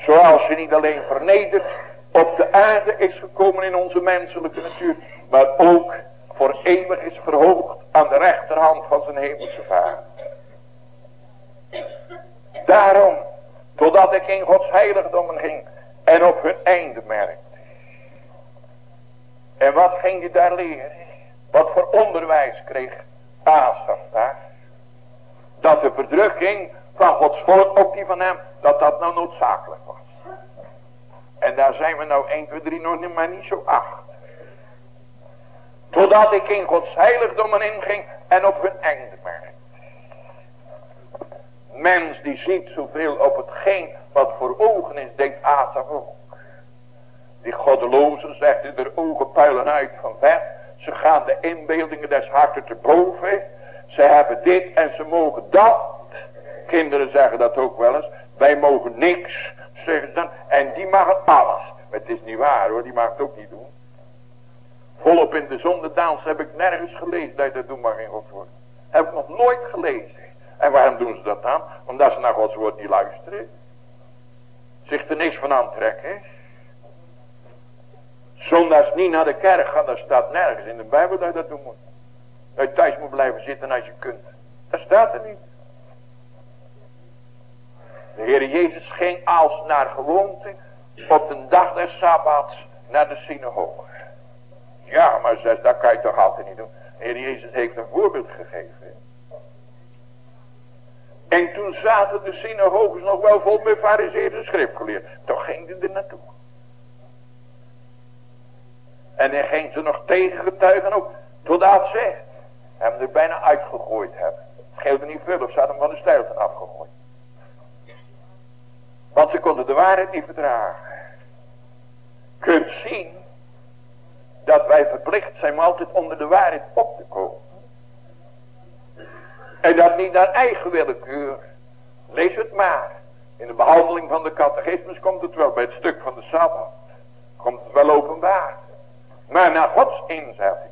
Zoals hij niet alleen vernederd op de aarde is gekomen in onze menselijke natuur. Maar ook voor eeuwig is verhoogd aan de rechterhand van zijn hemelse vader. Daarom, totdat ik in Gods heiligdommen ging en op hun einde merkte. En wat ging je daar leren? Wat voor onderwijs kreeg Asaf daar? Dat de verdrukking van Gods volk, ook die van hem, dat dat nou noodzakelijk was. En daar zijn we nou 1, 2, 3 nog maar niet zo achter. Totdat ik in Gods heiligdommen inging en op hun einde merkte. Mens die ziet zoveel op hetgeen wat voor ogen is, denkt Asaf ook. Die goddelozen zegt de ogen puilen uit van ver. Ze gaan de inbeeldingen des harten te boven. Ze hebben dit en ze mogen dat. Kinderen zeggen dat ook wel eens. Wij mogen niks, zeggen ze dan. En die mag alles. Maar het is niet waar hoor, die mag het ook niet doen. Volop in de zondedans heb ik nergens gelezen dat je dat doen mag in Gods woord. Heb ik nog nooit gelezen. En waarom doen ze dat dan? Omdat ze naar Gods woord niet luisteren. Zich er niks van aantrekken. Zondags niet naar de kerk gaan, dat staat nergens in de Bijbel dat je dat doen moet. Dat je thuis moet blijven zitten als je kunt. Dat staat er niet. De Heer Jezus ging als naar gewoonte op de dag des Sabbats naar de synagoge. Ja, maar zes, dat kan je toch altijd niet doen. De Heer Jezus heeft een voorbeeld gegeven. En toen zaten de synagoges nog wel vol met fariseerde schriftgeleerden. Toch ging hij er naartoe. En hij ging ze nog tegengetuigen ook. Totdat ze hem er bijna uitgegooid hebben. Het scheelde niet veel of ze hadden hem van de stijl afgegooid. Want ze konden de waarheid niet verdragen. Kunt zien dat wij verplicht zijn om altijd onder de waarheid op te komen. En dat niet naar eigen willekeur. Lees het maar. In de behandeling van de catechismus komt het wel bij het stuk van de Sabbat. Komt het wel openbaar. Maar naar Gods inzetting.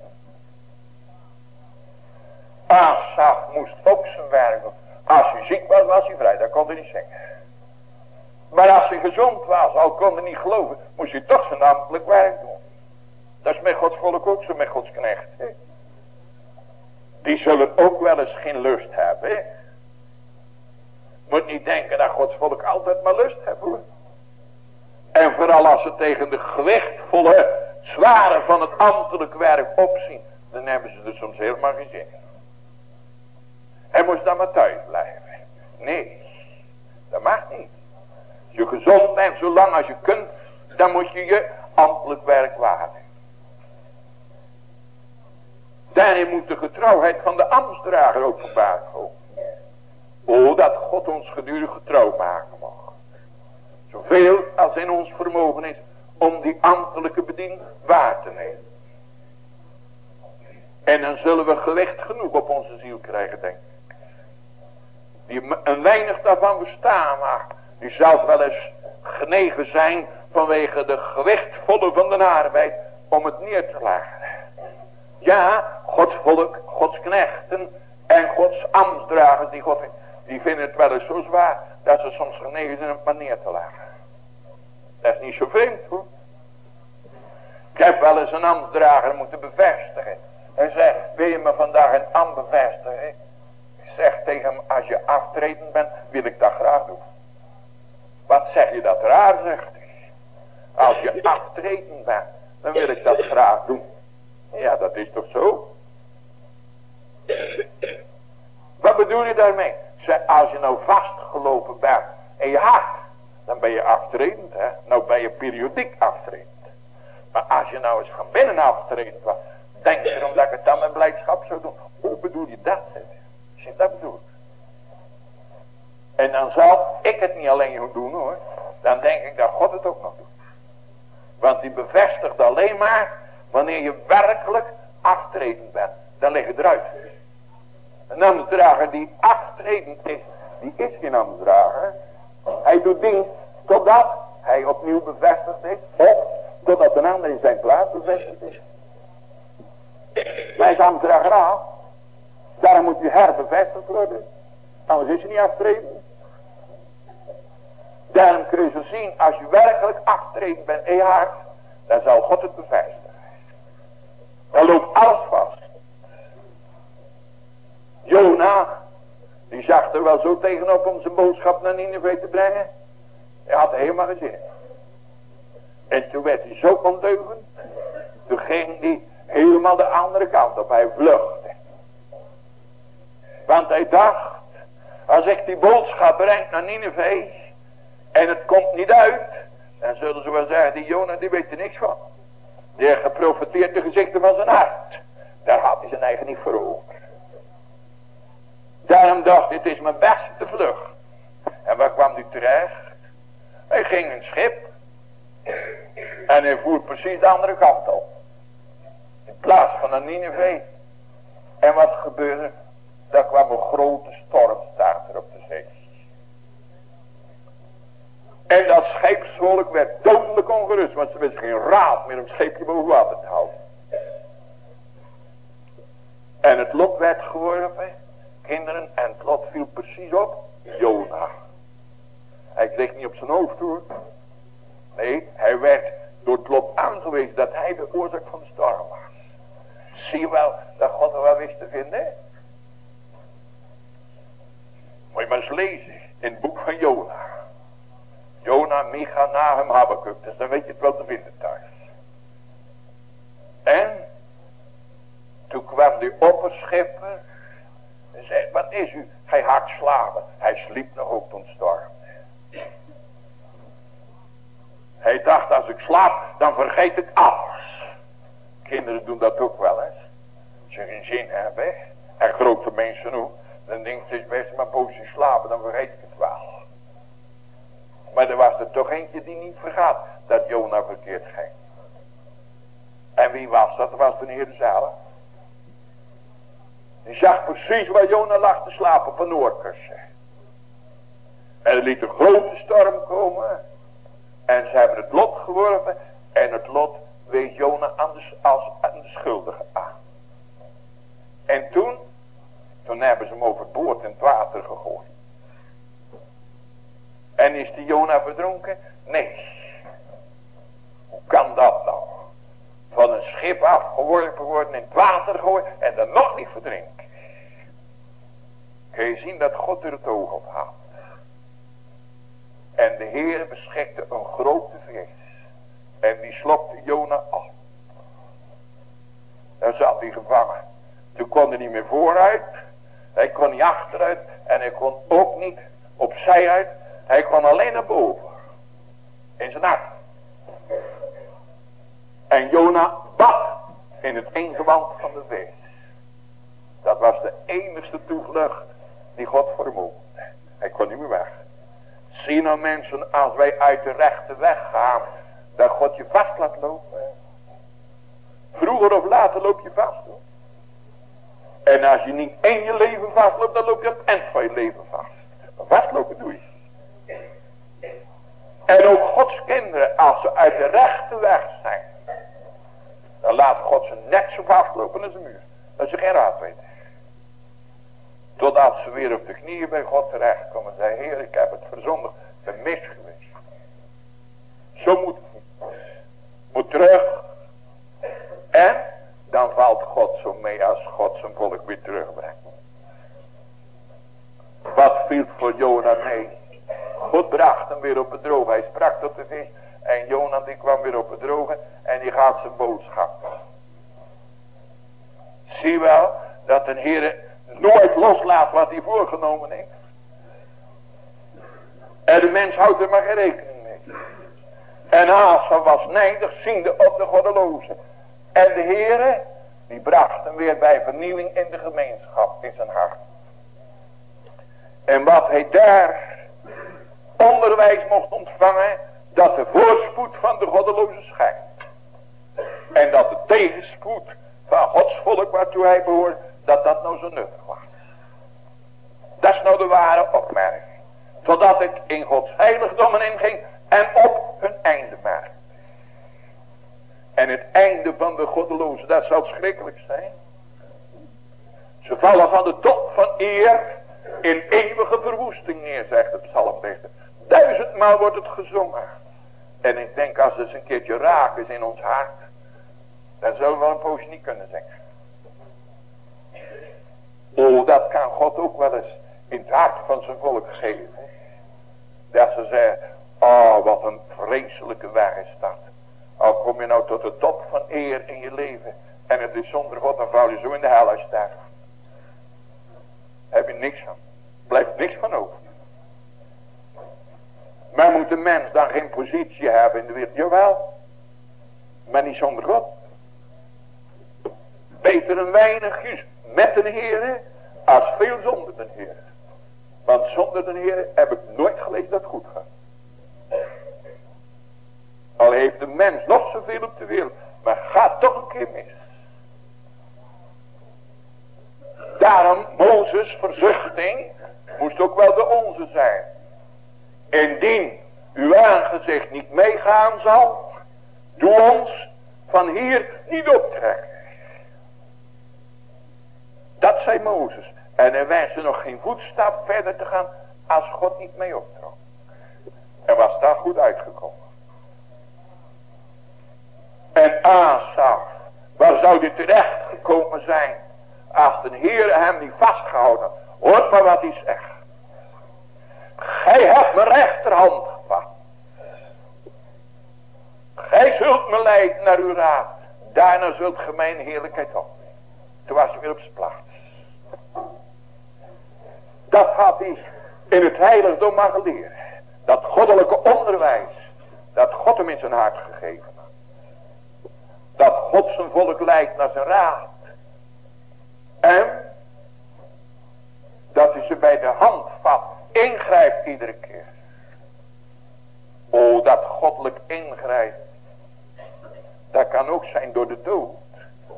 Asaf moest ook zijn werk doen. Als hij ziek was, was hij vrij. Dat kon hij niet zingen. Maar als hij gezond was, al kon hij niet geloven, moest hij toch zijn ambtelijk werk doen. Dat is met Gods volk ook zo, met Gods knecht. Die zullen ook wel eens geen lust hebben. Moet niet denken dat Gods volk altijd maar lust hebben hoor. En vooral als ze tegen de gewichtvolle, zware van het ambtelijk werk opzien. Dan hebben ze er soms helemaal geen zin in. En moest dan maar thuis blijven. Nee, dat mag niet. Je gezond bent, zolang als je kunt, dan moet je je ambtelijk werk waarden. Daarin moet de getrouwheid van de ambtsdrager openbaar komen. O, dat God ons gedurig getrouw maken mag. Zoveel als in ons vermogen is om die ambtelijke bediening waar te nemen. En dan zullen we gewicht genoeg op onze ziel krijgen, denk ik. Die een weinig daarvan bestaan mag. Die zou wel eens genegen zijn vanwege de gewichtvolle van de arbeid om het neer te leggen. Ja, Gods volk, Gods knechten en Gods ambtsdragers die God die vinden het wel eens zo zwaar dat ze soms genegen zijn om het maar neer te leggen. Dat is niet zo vreemd hoor. Ik heb wel eens een ambtsdrager moeten bevestigen. Hij zegt, wil je me vandaag een ambt bevestigen? Ik zeg tegen hem, als je aftreden bent, wil ik dat graag doen. Wat zeg je dat raar, zegt. Als je aftreden bent, dan wil ik dat graag doen. Ja, dat is toch zo? Wat bedoel je daarmee? Zeg, als je nou vastgelopen bent in je hart, dan ben je aftredend. Hè? Nou ben je periodiek aftredend. Maar als je nou eens van binnen aftredend was, denk erom dat ik het dan met blijdschap zou doen. Hoe bedoel je dat? Zeg, dat bedoel. En dan zal ik het niet alleen doen hoor. Dan denk ik dat God het ook nog doet. Want die bevestigt alleen maar wanneer je werkelijk aftredend bent. Dan lig je eruit. Een ambtsdrager die aftredend is, die is geen ambtsdrager. Hij doet dienst totdat hij opnieuw bevestigd is. Of totdat een ander in zijn plaats bevestigd is. Hij is ambtsdrager af. Daarom moet hij herbevestigd worden. Anders is hij niet aftredend. Daarom kun je zo zien, als je werkelijk aftredend bent hart, dan zal God het bevestigen. Dan loopt alles vast. Jona, die zag er wel zo tegenop om zijn boodschap naar Nineveh te brengen. Hij had helemaal geen zin in. En toen werd hij zo ondeugend. Toen ging hij helemaal de andere kant op. Hij vluchtte. Want hij dacht, als ik die boodschap breng naar Nineveh en het komt niet uit, dan zullen ze wel zeggen, die Jona die weet er niks van. Die heeft geprofiteerd de gezichten van zijn hart. Daar had hij zijn eigen niet voor over. Daarom dacht het is mijn beste vlucht. En waar kwam hij terecht? Hij ging een schip. En hij voer precies de andere kant op. In plaats van een Nineveh. En wat gebeurde? Daar kwam een grote storm, er op de zee. En dat scheepsvolk werd dodelijk ongerust, want ze wisten geen raad meer om het scheepje boven water te houden. En het lot werd geworpen, kinderen, en het lot viel precies op Jona. Hij kreeg niet op zijn hoofd hoor. Nee, hij werd door het lot aangewezen dat hij de oorzaak van de storm was. Zie je wel dat God er wel wist te vinden? Moet je maar eens lezen in het boek van Jona. Jona, Micha, Nahum, Habakkuk. Dus dan weet je het wel te vinden thuis. En toen kwam die opperschipper en zei, wat is u? Hij had slapen. Hij sliep nog ook toen storm. Hij dacht, als ik slaap, dan vergeet ik alles. Kinderen doen dat ook wel eens. Als ze geen zin hebben, en grote mensen ook. Dan denkt ze, best maar poosje slapen, dan vergeet ik het wel. Maar er was er toch eentje die niet vergaat dat Jona verkeerd ging. En wie was dat? Dat was de Heer zelf. Die zag precies waar Jona lag te slapen op een. En er liet een grote storm komen. En ze hebben het lot geworpen. En het lot wees Jona aan de, als aan de schuldige aan. En toen, toen hebben ze hem overboord in het water gegooid. En is die Jona verdronken? Nee. Hoe kan dat nou? Van een schip afgeworpen worden in het water gooien en dan nog niet verdrinken. Kun je zien dat God er het oog op had. En de Heer beschikte een grote vis. En die slokte Jona af. Daar zat hij gevangen. Toen kon hij niet meer vooruit. Hij kon niet achteruit. En hij kon ook niet opzij uit. Hij kon alleen naar boven. In zijn hart. En Jona bad in het ingewand van de vis. Dat was de enige toevlucht die God vermoed. Hij kon niet meer weg. Zie nou mensen, als wij uit de rechte weg gaan, dat God je vast laat lopen. Vroeger of later loop je vast. Hoor. En als je niet in je leven vastloopt, dan loop je het eind van je leven vast. Vastlopen doe je. En ook Gods kinderen, als ze uit de rechte weg zijn, dan laat God ze net zo vastlopen als een muur. Dat ze geen raad weten. Totdat ze weer op de knieën bij God terechtkomen en zeggen, Heer, ik heb het verzondigd, ben mis geweest. Zo moet het. Moet terug. En dan valt God zo mee als God zijn volk weer terugbrengt. Wat viel voor Jona mee? God bracht hem weer op het droge. Hij sprak tot de vis. En Jona die kwam weer op het droge. En die gaat zijn boodschap. Zie wel dat een Heer nooit loslaat wat hij voorgenomen heeft. En de mens houdt er maar geen rekening mee. En Asa was nijdig ziende op de goddeloze. En de Heere, die bracht hem weer bij vernieuwing in de gemeenschap in zijn hart. En wat hij daar onderwijs mocht ontvangen, dat de voorspoed van de goddeloze schijnt. En dat de tegenspoed van Gods volk waartoe hij behoort, dat dat nou zo nuttig was. Dat is nou de ware opmerking. Totdat ik in Gods heiligdommen inging en op hun einde merkte. En het einde van de goddeloze, dat zal schrikkelijk zijn. Ze vallen van de top van eer in eeuwige verwoesting neer, zegt het psalmdichter. Duizendmaal wordt het gezongen. En ik denk als het eens een keertje raak is in ons hart, dan zullen we een poosje niet kunnen zingen. Oh, dat kan God ook wel eens in het hart van zijn volk geven. Dat ze zeggen, oh wat een vreselijke weg is dat. Al kom je nou tot de top van eer in je leven. En het is zonder God, dan val je zo in de hel als je sterft. Heb je niks van. Blijft niks van over. Een mens dan geen positie hebben in de wereld? Jawel. Maar niet zonder God. Beter een weinigjes met een Heer als veel zonder de Heer. Want zonder de Heer heb ik nooit gelezen dat het goed gaat. Al heeft de mens nog zoveel op de wereld. Maar gaat toch een keer mis. Daarom Mozes verzuchting moest ook wel de onze zijn. Indien uw aangezicht niet meegaan zal, doe ons van hier niet optrekken. Dat zei Mozes. En hij wijste nog geen voetstap verder te gaan als God niet mee optrok. En was daar goed uitgekomen. En Asaf, waar zou hij terecht gekomen zijn als de Heer hem niet vastgehouden. Hoort maar wat hij zegt. Gij hebt mijn rechterhand. Gij zult me leiden naar uw raad. Daarna zult ge mijn heerlijkheid opnemen. Toen was hij weer op zijn plaats. Dat had hij in het heiligdom maar geleerd. Dat goddelijke onderwijs. Dat God hem in zijn hart gegeven had. Dat God zijn volk leidt naar zijn raad. En dat hij ze bij de hand vat. Ingrijpt iedere keer. O, dat goddelijk ingrijpt. Dat kan ook zijn door de dood.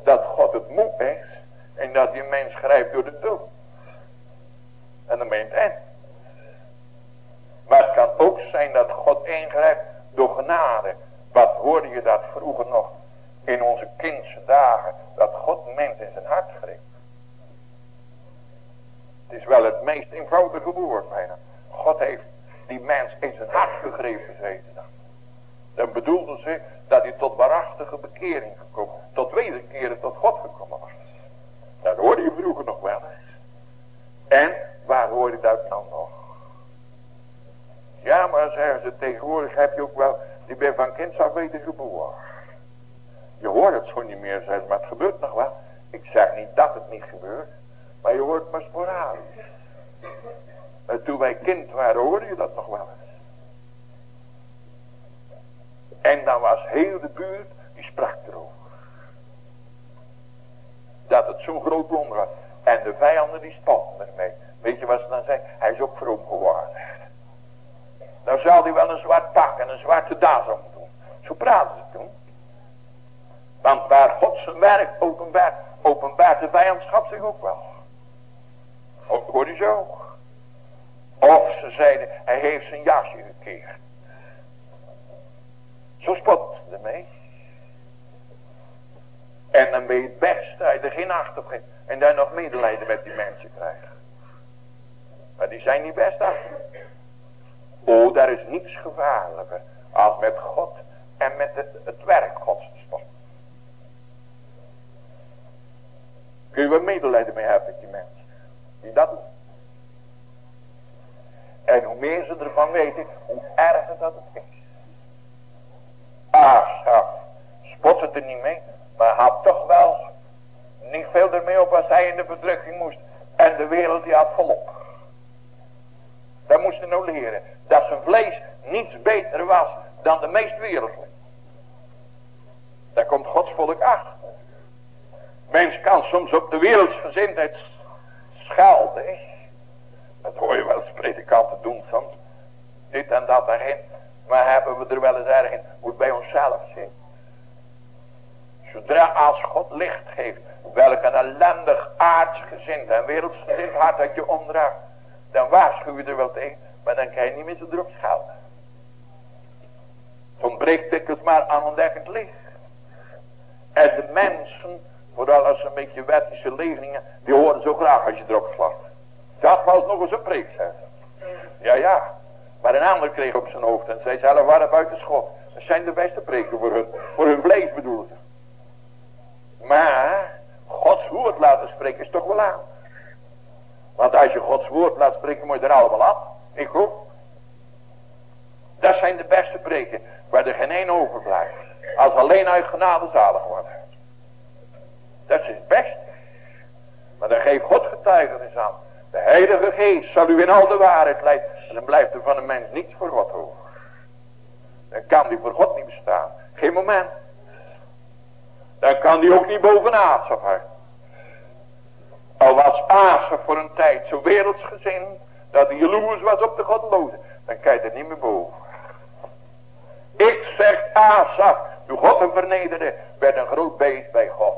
Dat God het moe is. En dat die mens grijpt door de dood. En dan meent hij. Maar het kan ook zijn dat God ingrijpt door genade. Wat hoorde je dat vroeger nog in onze kindse dagen. Dat God mens in zijn hart greep. Het is wel het meest eenvoudige woord bijna. God heeft die mens in zijn hart gegrepen gezeten. Dan, dan bedoelde ze dat hij tot waarachtige bekering gekomen. Tot wederkeren tot God gekomen was. Dat hoorde je vroeger nog wel eens. En waar hoorde dat dan nog? Ja, maar zeggen ze, tegenwoordig heb je ook wel, die ben van kind af weten geboren. Je hoort het zo niet meer, maar het gebeurt nog wel. Ik zeg niet dat het niet gebeurt, maar je hoort maar sporadisch. En toen wij kind waren, hoorde je dat nog wel eens. En dan was heel de buurt, die sprak erover. Dat het zo'n groot wonder was. En de vijanden die spotten ermee. Weet je wat ze dan zeggen? Hij is ook vroom geworden. Nou zou hij wel een zwart pak en een zwarte daas om doen. Zo praten ze toen. Want waar God zijn werk openbaart, openbaart de vijandschap zich ook wel. Hoor je zo? Of ze zeiden, hij heeft zijn jasje gekeerd. Zo spot ermee. En dan ben je het best dat je er geen acht op geeft. En dan nog medelijden met die mensen krijgen. Maar die zijn niet best achter. Oh, daar is niets gevaarlijker als met God en met het, het werk Gods te spotten. Kun je wel medelijden mee hebben met die mensen. Die dat doen. En hoe meer ze ervan weten, hoe erger dat het is. Asaf spot het er niet mee, maar had toch wel niet veel ermee op als hij in de verdrukking moest. En de wereld die had volop. Dat moest hij nou leren. Dat zijn vlees niets beter was dan de meest wereldlijke. Daar komt Gods volk achter. Mens kan soms op de wereldsgezindheid schelden. Dat hoor je wel eens predikanten doen soms. Dit en dat erin. Maar hebben we er wel eens erg in hoe het bij onszelf zit. Zodra als God licht geeft. Welk een ellendig aardsgezind en wereldsgezind hart dat je omdraagt. Dan waarschuw je er wel tegen. Maar dan kan je niet meer zo druk schelden. Het ontbreekt dikwijls maar aan ontdekkend licht. En de mensen, vooral als ze een beetje wettische leerlingen, die horen zo graag als je erop slaat. Dat was nog eens een preek, zei Ja, ja. Maar een ander kreeg op zijn hoofd en zei zelf waren buiten schot. Dat zijn de beste preken voor hun, voor hun vlees ze. Maar, Gods woord laten spreken is toch wel aan. Want als je Gods woord laat spreken, moet je er allemaal af. Ik ook. Dat zijn de beste preken, waar er geen één overblijft. Als alleen uit genade zalig wordt. Dat is best. Maar dan geeft God getuigenis aan. De Heilige Geest zal u in al de waarheid leiden. Dan blijft er van een mens niets voor God over. Dan kan die voor God niet bestaan. Geen moment. Dan kan die ook niet boven Asaf uit. Al was Asaf voor een tijd zo wereldsgezin. Dat hij jaloers was op de godloze. Dan kan je er niet meer boven. Ik zeg Asaf. Toen God hem vernederde. Werd een groot beest bij God.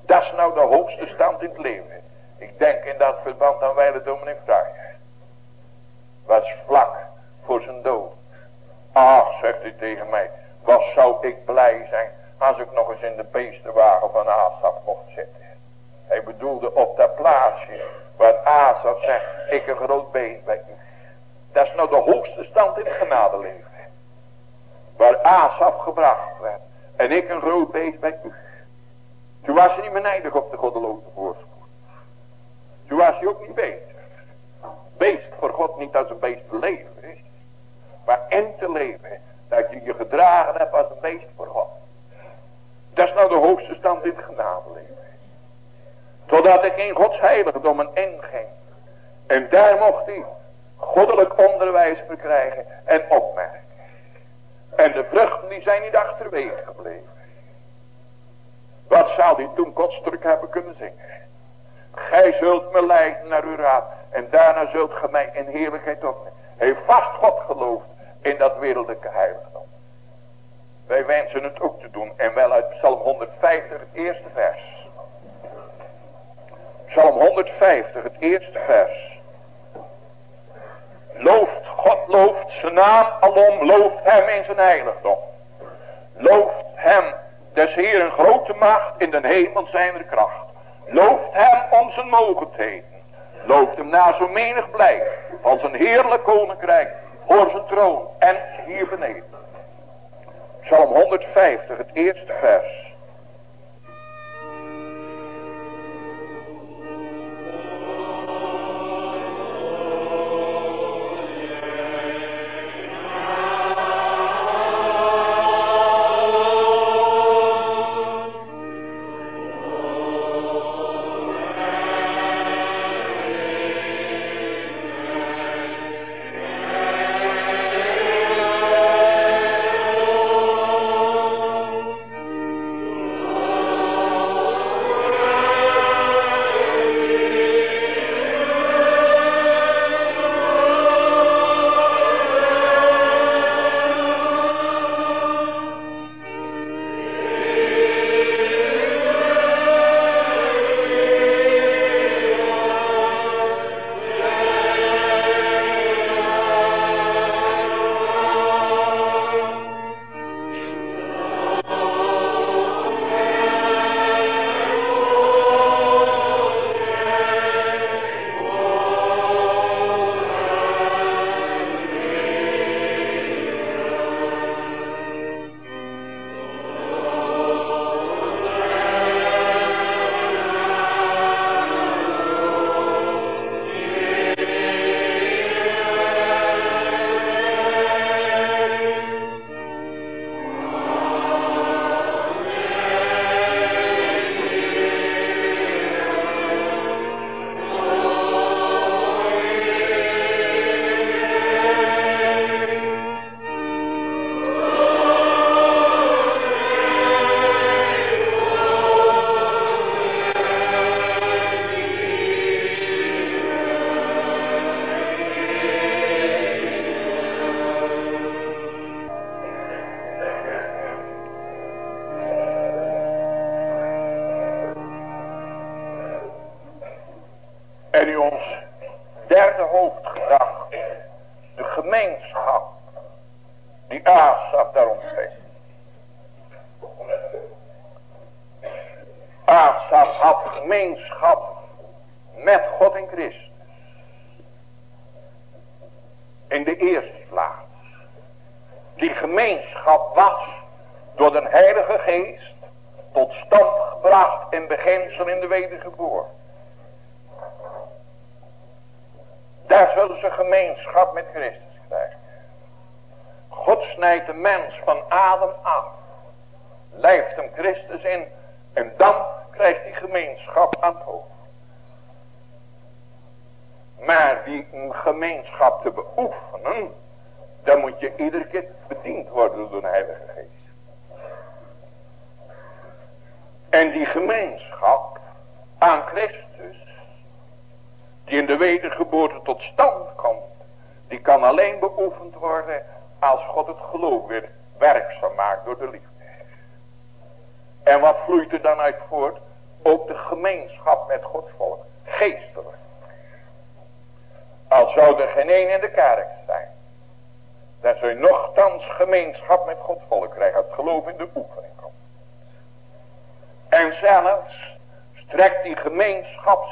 Dat is nou de hoogste stand in het leven. Ik denk in dat verband aan wijle dominee Vrijer. Was vlak voor zijn dood. Ach, zegt hij tegen mij. Wat zou ik blij zijn als ik nog eens in de beestenwagen van Asaf mocht zitten. Hij bedoelde op dat plaatsje waar Asaf zegt, ik een groot beest bij u. Dat is nou de hoogste stand in het genadeleven. Waar Asaf gebracht werd. En ik een groot beest bij u. Toen was hij niet meer neidig op de goddeloze voorspoed. Toen was hij ook niet beter. Beest voor God niet als een beest te leven is. Maar in te leven. Dat je je gedragen hebt als een beest voor God. Dat is nou de hoogste stand in het genadeleven. Totdat ik in Gods heiligdommen inging. En daar mocht hij goddelijk onderwijs verkrijgen en opmerken. En de vruchten die zijn niet achterwege gebleven. Wat zou die toen kostelijk hebben kunnen zingen? Gij zult me leiden naar uw raad. En daarna zult ge mij in heerlijkheid. Hij heeft vast God geloofd in dat wereldlijke heiligdom. Wij wensen het ook te doen. En wel uit Psalm 150 het eerste vers. Psalm 150 het eerste vers. Looft, God looft zijn naam alom, looft hem in zijn heiligdom. Looft hem, des Heeren grote macht, in den hemel zijn kracht. Looft hem om zijn mogendheden. Looft hem na zo menig blijf, van zijn heerlijk koninkrijk, voor zijn troon en hier beneden. Psalm 150, het eerste vers.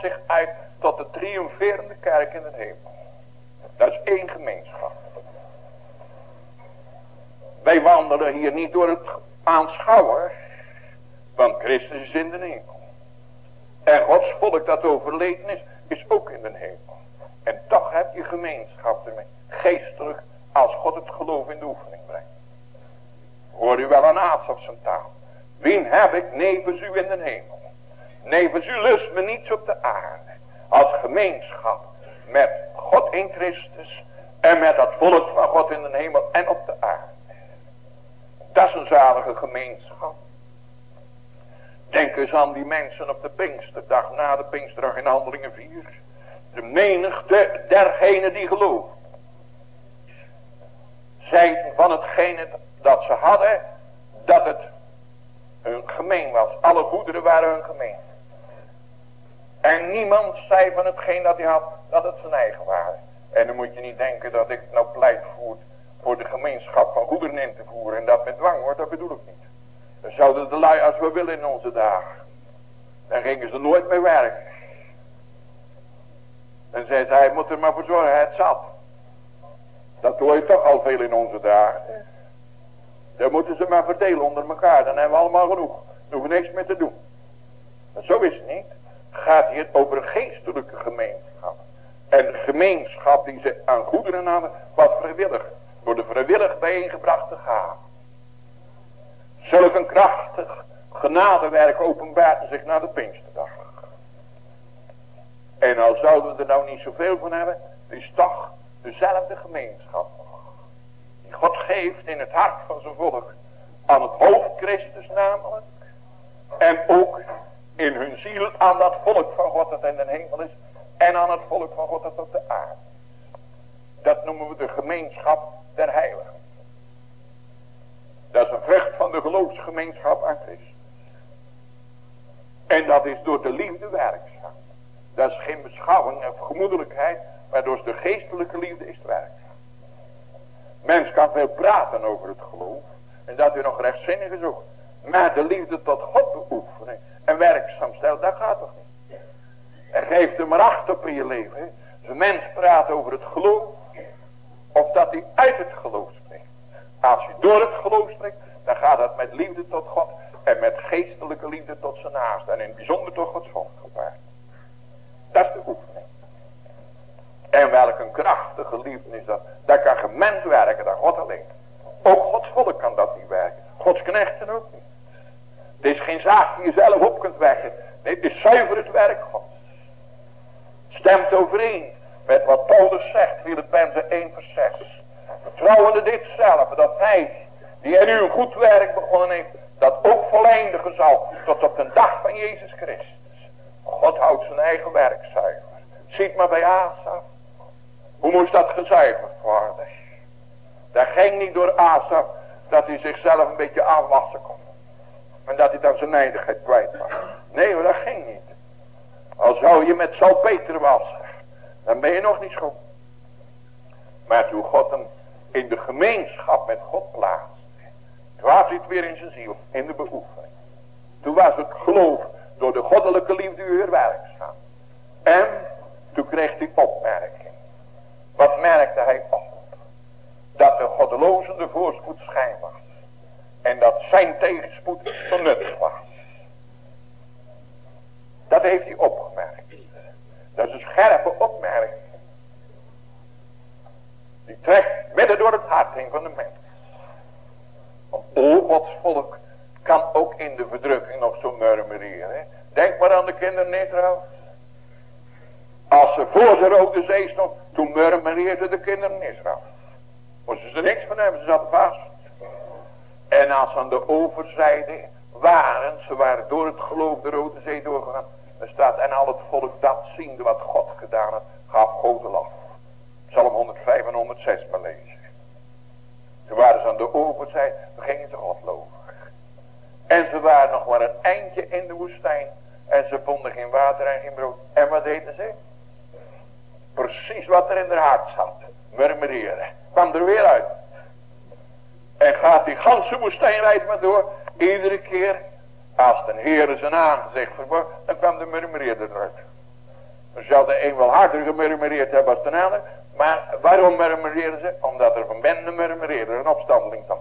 Zich uit tot de triomferende kerk in het hemel. Dat is één gemeenschap. Wij wandelen hier niet door het aanschouwen. Want Christus is in de hemel. En Gods volk dat overleden is, is ook in de hemel. En toch heb je gemeenschap ermee. Geestelijk als God het geloof in de oefening brengt. Hoor u wel een op zijn taal. Wien heb ik nevens u in de hemel. Nevens u lust me niets op de aarde. Als gemeenschap met God in Christus. En met het volk van God in de hemel en op de aarde. Dat is een zalige gemeenschap. Denk eens aan die mensen op de Pinksterdag, na de Pinksterdag in handelingen 4. De menigte dergenen die geloven. Zeiden van hetgene dat ze hadden, dat het hun gemeen was. Alle goederen waren hun gemeen. En niemand zei van hetgeen dat hij had, dat het zijn eigen waren. En dan moet je niet denken dat ik nou pleit voer voor de gemeenschap van goederen in te voeren. En dat met dwang wordt, dat bedoel ik niet. Dan zouden de lui als we willen in onze dagen. Dan gingen ze nooit meer werken. En zei hij moet er maar voor zorgen, het zat. Dat doe je toch al veel in onze dagen. Dan moeten ze maar verdelen onder elkaar. Dan hebben we allemaal genoeg. Dan hoeven niks meer te doen. Maar zo is het niet. Gaat hier over een geestelijke gemeenschap. En gemeenschap die ze aan goederen namen was vrijwillig. Door de vrijwillig bijeengebrachte gaven. Zulk een krachtig genadewerk openbaarde zich na de Pinksterdag. En al zouden we er nou niet zoveel van hebben, is toch dezelfde gemeenschap. Die God geeft in het hart van zijn volk. Aan het hoofd Christus namelijk. En ook in hun ziel aan dat volk van God dat in de hemel is. En aan het volk van God dat op de aarde. Dat noemen we de gemeenschap der heiligen. Dat is een vrucht van de geloofsgemeenschap aan Christus. En dat is door de liefde werkzaam. Dat is geen beschouwing of gemoedelijkheid, maar door de geestelijke liefde is het werkzaam. Mens kan veel praten over het geloof. En dat u nog rechtzinnig is ook. Maar de liefde tot God beoefenen en werkzaam stellen, dat gaat toch niet. En geeft er maar op in je leven. Als een mens praat over het geloof, of dat hij uit het geloof spreekt. Als je door het geloof spreekt, dan gaat het met liefde tot God en met geestelijke liefde tot zijn naast. En in het bijzonder tot Gods volk gepaard. Dat is de oefening. En welk een krachtige liefde is dat. Dat kan gemend werken, dat God alleen. Ook Gods volk kan dat niet werken. Gods knechten ook niet. Het is geen zaak die je zelf op kunt werken. Nee, het is zuiver het werk Gods. Stemt overeen met wat Paulus zegt, Filippenzen 1 vers 6. Vertrouwende dit zelf, dat hij, die in u een goed werk begonnen heeft, dat ook voleindigen zal, tot op de dag van Jezus Christus. God houdt zijn eigen werk zuiver. Ziet maar bij Asaf. Hoe moest dat gezuiverd worden? Dat ging niet door Asaf dat hij zichzelf een beetje aanwassen kon. En dat hij dan zijn nijdigheid kwijt was. Nee, maar dat ging niet. Al zou je met salpeter wassen. Dan ben je nog niet schoon. Maar toen God hem in de gemeenschap met God plaatste. Toen was hij het weer in zijn ziel. In de beoefening. Toen was het geloof door de goddelijke liefde weer werkzaam. En toen kreeg hij opmerking. Wat merkte hij op? Dat de goddelozende voorspoed schijn was. En dat zijn tegenspoed vernuttig was. Dat heeft hij opgemerkt. Dat is een scherpe opmerking. Die trekt midden door het hart heen van de mens. Want o, Gods volk kan ook in de verdrukking nog zo murmureren. Denk maar aan de kinderen Israël. Als ze voor de Rode Zee stond, toen murmureerden de kinderen Israël. Moesten ze er niks van hebben, ze zaten vast. En als ze aan de overzijde waren, ze waren door het geloof de Rode Zee doorgegaan. Er staat, en al het volk dat ziende wat God gedaan had, gaf God laf. Psalm 105 en 106 maar lezen. Ze waren ze aan de overzijde, toen gingen ze God. En ze waren nog maar een eindje in de woestijn. En ze vonden geen water en geen brood. En wat deden ze? Precies wat er in haar hart zat. Murmureren. Kwam er weer uit. En gaat die ganse woestijnreis maar door. Iedere keer als de Heer zijn aangezicht verborg. Dan kwam de murmureerder eruit. Dan zou de een wel harder gemurmureerd hebben als de ander. Maar waarom murmureerden ze? Omdat er van bende murmureerder een opstandeling kwam.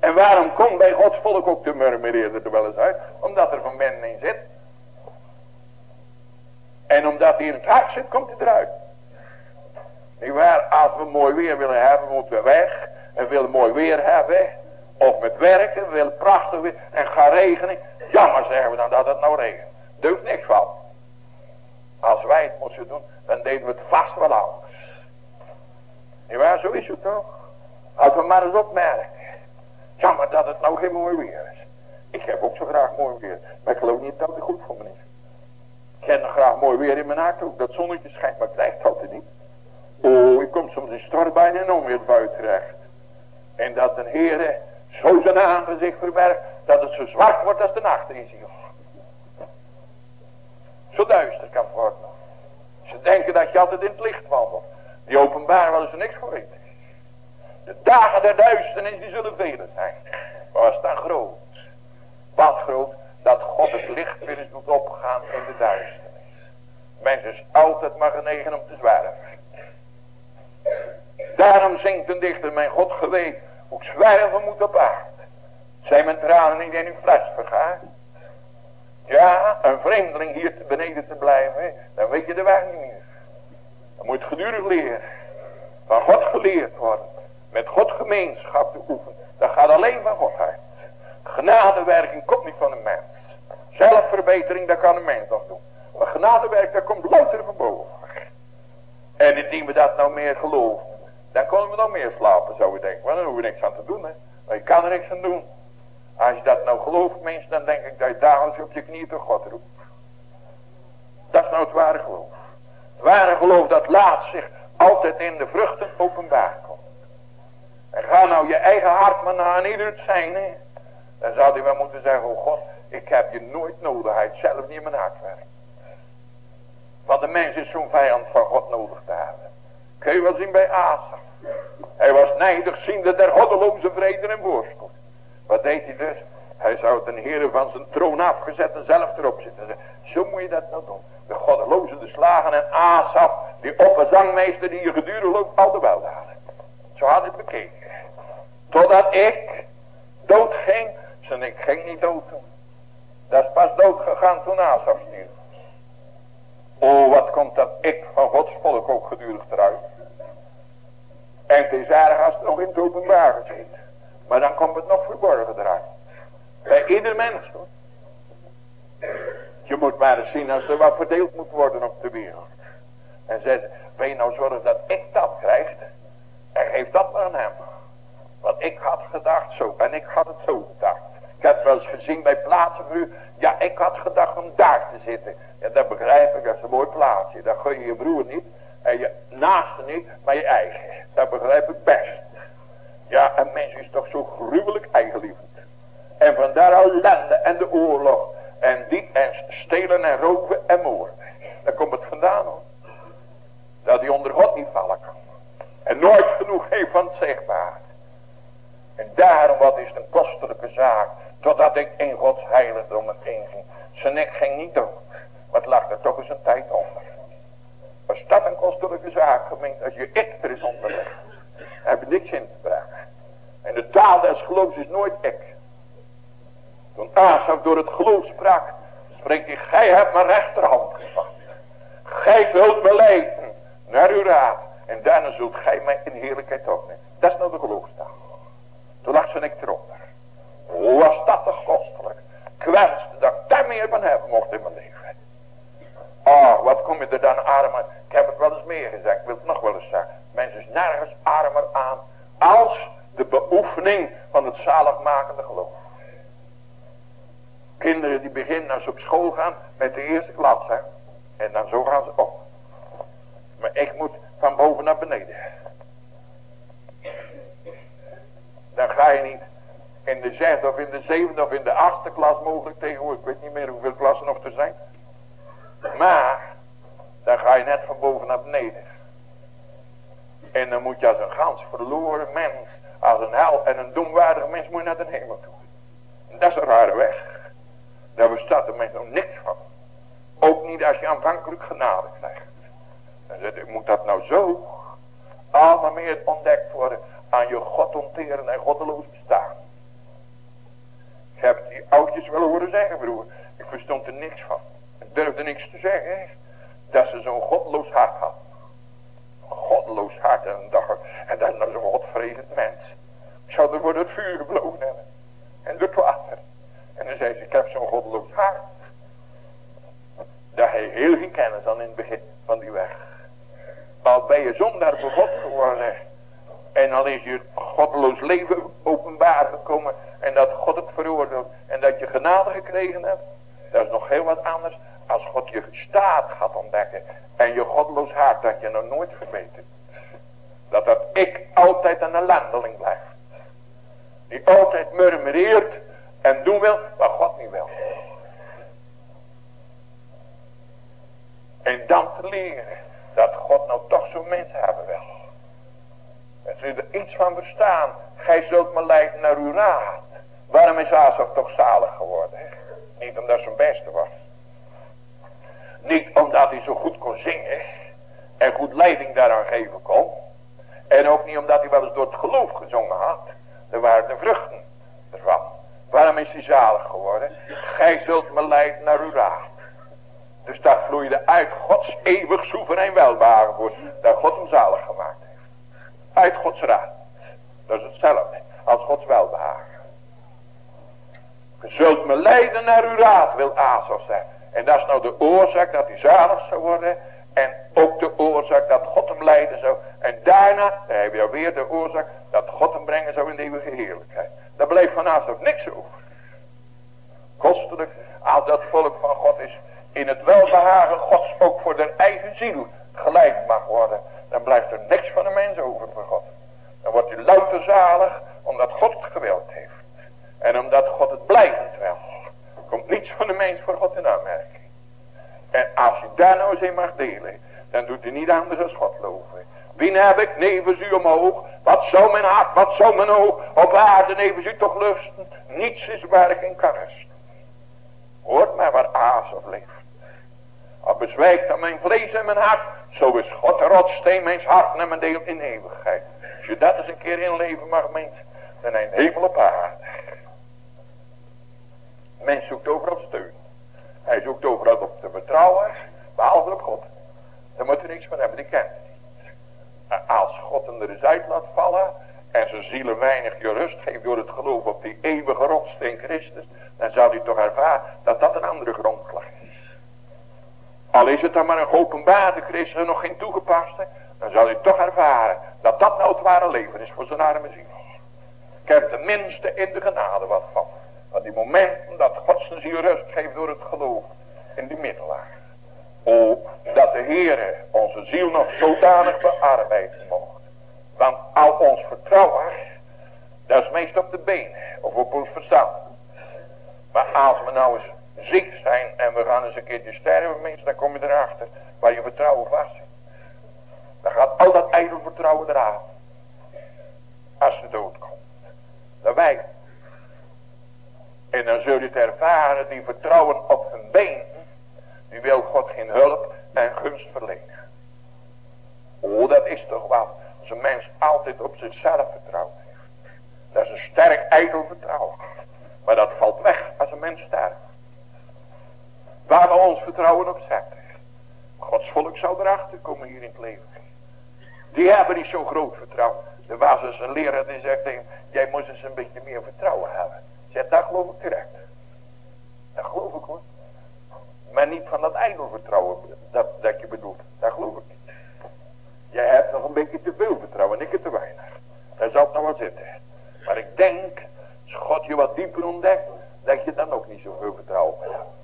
En waarom komt bij Gods volk ook de murmureerder er wel eens uit? Omdat er van bende in zit. En omdat hij in het hart zit, komt hij eruit. Niet waar? Als we mooi weer willen hebben, moeten we weg. En willen mooi weer hebben. Of met werken, we willen prachtig weer. En ga regenen. Jammer zeggen we dan dat het nou regent. Deugt niks van. Als wij het moesten doen, dan deden we het vast wel anders. Niet waar? Zo is het toch? Als we maar eens opmerken. Jammer dat het nou geen mooi weer is. Ik heb ook zo graag mooi weer. Maar ik geloof niet dat het goed voor me is. Ik heb nog graag mooi weer in mijn ook. Dat zonnetje schijnt, maar ik krijg het altijd niet. Oh, ik kom soms in stortbijn en onweer buiten terecht. En dat een Heer zo zijn aangezicht verbergt, dat het zo zwart wordt als de nacht in zich. Zo duister kan worden. Ze denken dat je altijd in het licht wandelt. Die openbaar wel er niks voor weten. De dagen der duisternis die zullen vele zijn. Was dan groot. Wat groot? Dat God het licht weer eens doet opgaan in de duisternis. Mensen is altijd maar genegen om te zwerven. Daarom zingt een dichter, mijn God geweet, hoe ik zwerven moet op aard. Zijn mijn tranen niet in uw fles vergaat? Ja, een vreemdeling hier beneden te blijven, dan weet je de weg niet meer. Dan moet gedurig leren. Van God geleerd worden. Met God gemeenschap te oefenen. Dat gaat alleen van God uit. Genadewerking komt niet van een mens. Zelfverbetering, dat kan een mens nog doen. Maar genadewerk, dat komt louter van boven. En indien we dat nou meer geloven, dan kunnen we nog meer slapen, zou je denken. Maar dan hoeven we niks aan te doen, hè. Maar je kan er niks aan doen. Als je dat nou gelooft, mensen, dan denk ik dat je dagelijks op je knieën tot God roept. Dat is nou het ware geloof. Het ware geloof dat laat zich altijd in de vruchten openbaar komt. En ga nou je eigen hart maar na en ieder het zijn, hè. Dan zou hij wel moeten zeggen, oh God, ik heb je nooit nodig, hij zelf niet in mijn hart werkt. Want de mens is zo'n vijand van God nodig te hebben. Kun je wel zien bij Asa. Hij was nijdig ziende der goddeloze vrede en voorspoed. Wat deed hij dus? Hij zou ten heren van zijn troon afgezet en zelf erop zitten. Zo moet je dat nou doen. De goddeloze, de slagen en Asaf, die opperzangmeester die je gedurende al de weldaden. Zo had ik bekeken. Totdat ik dood ging. Zijn ik ging niet dood. Dat is pas dood gegaan toen Asaf stierf. Oh, wat komt dat ik van Gods volk ook gedurig eruit. En het is als het nog in het openbaar zit. Maar dan komt het nog verborgen eruit. Bij ieder mens hoor. Je moet maar eens zien als er wat verdeeld moet worden op de wereld. En zeggen, wil je nou zorgen dat ik dat krijg? En geef dat maar aan hem. Want ik had gedacht zo en ik had het zo gedacht. Heb wel eens gezien bij plaatsen voor u. Ja, ik had gedacht om daar te zitten. Ja, dat begrijp ik, dat is een mooi plaatsje. Dat gun je je broer niet. En je naaste niet, maar je eigen. Dat begrijp ik best. Ja, een mens is toch zo gruwelijk eigenlievend. En vandaar ellende en de oorlog. En die en stelen en roven en moorden. Daar komt het vandaan hoor. Dat hij onder God niet vallen kan. En nooit genoeg heeft van het zichtbaar. En daarom wat is het een kostelijke zaak. Totdat ik in Gods heiligdom inging. Zijn nek ging niet dood. Het lag er toch eens een tijd onder. Was dat een kostelijke zaak gemeend als je ik er is onderlegd. Heb je niks in te brengen. En de taal des geloofs is nooit ik. Toen Asaf door het geloof sprak. Spreekt hij, gij hebt mijn rechterhand gevat. Gij zult me leiden naar uw raad. En daarna zult gij mij in heerlijkheid opnemen. Dat is nou de geloofstaal. Toen lag ze eronder. Hoe was dat toch kostelijk? Kwelste dat ik daar meer van hebben mocht in mijn leven. Oh, wat kom je er dan armer. Ik heb het wel eens meer gezegd, ik wil het nog wel eens zeggen. Mensen is nergens armer aan als de beoefening van het zaligmakende geloof. Kinderen die beginnen als ze op school gaan met de eerste klas. En dan zo gaan ze op. Maar ik moet van boven naar beneden. Dan ga je niet in de zesde of in de zevende of in de achtste klas mogelijk tegenwoordig. Ik weet niet meer hoeveel klassen nog er zijn. Maar dan ga je net van boven naar beneden. En dan moet je als een gans verloren mens, als een hel en een domwaardig mens moet je naar de hemel toe. dat is een rare weg. Daar bestaat de mens nog niks van. Ook niet als je aanvankelijk genade krijgt. Dan zegt ik moet dat nou zo allemaal meer ontdekt worden aan je God onteren en goddeloos bestaan. Ik heb die oudjes wel horen zeggen broer. Ik verstond er niks van. Ik durfde niks te zeggen. Dat ze zo'n goddeloos hart had. Goddeloos hart en dag. En dat is nou zo'n godvrezend mens. Ik zou er voor het vuur geblozen hebben. En door het water. En dan zei ze, ik heb zo'n goddeloos hart. Daar hij heel geen kennis aan in het begin van die weg. Al ben je zondaar voor God geworden. En al is je goddeloos leven openbaar gekomen. En dat God het veroordeelt. En dat je genade gekregen hebt. Dat is nog heel wat anders. Als God je staat gaat ontdekken. En je goddeloos hart dat je nog nooit verbetert. Dat dat ik altijd een ellendeling blijft. Die altijd murmureert en doen wil wat God niet wil. En dan te leren dat God nou toch zo'n mens hebben wil. En ze er iets van verstaan. Gij zult me leiden naar uw raad. Waarom is Azov toch zalig geworden? Niet omdat zijn beste was. Niet omdat hij zo goed kon zingen. En goed leiding daaraan geven kon. En ook niet omdat hij wel eens door het geloof gezongen had. Er waren de vruchten ervan. Waarom is hij zalig geworden? Gij zult me leiden naar uw raad. Dus dat vloeide uit Gods eeuwig soeverein welbaren voor. Dat God hem zalig. Uit Gods raad. Dat is hetzelfde als Gods welbehagen. Je zult me leiden naar uw raad, wil Azov zeggen. En dat is nou de oorzaak dat hij zalig zou worden. En ook de oorzaak dat God hem leiden zou. En daarna, dan heb je alweer de oorzaak dat God hem brengen zou in de eeuwige heerlijkheid. Daar bleef van Azov niks over. Kostelijk, als dat volk van God is in het welbehagen Gods ook voor de eigen ziel gelijk mag worden. Dan blijft er niks van een mens over voor God. Dan wordt hij louter zalig omdat God het gewild heeft. En omdat God het blijvend wil. Komt niets van de mens voor God in aanmerking. En als je daar nou eens in mag delen. Dan doet hij niet anders dan God loven. Wie heb ik nevens u omhoog? Wat zou mijn hart, wat zou mijn oog op aarde nevens u toch lusten? Niets is waar ik in kan rusten. Hoort maar waar Azov leeft. Al bezwijkt aan mijn vlees en mijn hart. Zo is God de rotsteen mijn hart en mijn deel in eeuwigheid. Als je dat eens een keer inleven mag mens. Dan een hemel op aarde. Mens zoekt overal steun. Hij zoekt overal op te vertrouwen. Behalve op God. Daar moet er niks van hebben. Die kent het niet. Als God hem er eens uit laat vallen. En zijn zielen weinig je rust geeft door het geloof op die eeuwige rotsteen Christus. Dan zal hij toch ervaren dat dat een andere grondslag is. Al is het dan maar een openbaarde Christus nog geen toegepaste. Dan zal hij toch ervaren dat dat nou het ware leven is voor zijn arme ziel. Ik heb de minste in de genade wat van. Van die momenten dat God zijn ziel rust geeft door het geloof in die middelaar. O, dat de Heere onze ziel nog zodanig bearbeiden mocht. Want al ons vertrouwen, dat is meest op de benen of op ons verstand. Maar als we nou eens ziek zijn en we gaan eens een keertje sterven mensen, dan kom je erachter waar je vertrouwen vast zit. Dan gaat al dat ijdel vertrouwen eraan. Als de dood komt. Dan wijkt en dan zul je het ervaren, die vertrouwen op hun been, die wil God geen hulp en gunst verlenen. Oh, dat is toch wat, als een mens altijd op zichzelf vertrouwt heeft. Dat is een sterk ijdel vertrouwen. Maar dat valt weg als een mens sterft. Waar we ons vertrouwen op zetten. Gods volk zou erachter komen hier in het leven. Die hebben niet zo groot vertrouwen. Er was eens een leraar die zegt tegen jij moet eens een beetje meer vertrouwen hebben. Zegt, daar geloof ik direct. Dat geloof ik hoor. Maar niet van dat ijdelvertrouwen dat, dat je bedoelt. Dat geloof ik niet. Jij hebt nog een beetje te veel vertrouwen en ik te weinig. Daar zal het nog wel zitten. Maar ik denk, als God je wat dieper ontdekt, dat je dan ook niet zoveel vertrouwen hebt.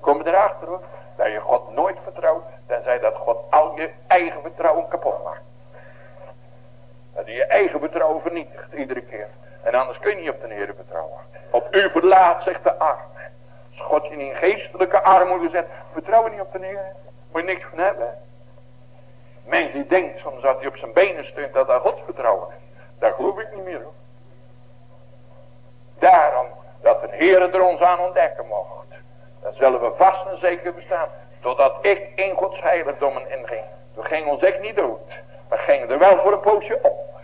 Dan kom erachter hoor, dat je God nooit vertrouwt, tenzij dat God al je eigen vertrouwen kapot maakt. Dat je je eigen vertrouwen vernietigt, iedere keer. En anders kun je niet op de Heer vertrouwen. Op u verlaat zich de arm. Als God je in geestelijke armoede zet, vertrouw niet op de Heer. Moet je niks van hebben. Mens die denkt soms dat hij op zijn benen steunt dat hij God vertrouwen is. Daar geloof ik niet meer hoor. Daarom dat de Heer er ons aan ontdekken mocht. Dan zullen we vast en zeker bestaan. Totdat ik in Gods heiligdommen inging. We gingen ons echt niet dood. We gingen er wel voor een poosje op.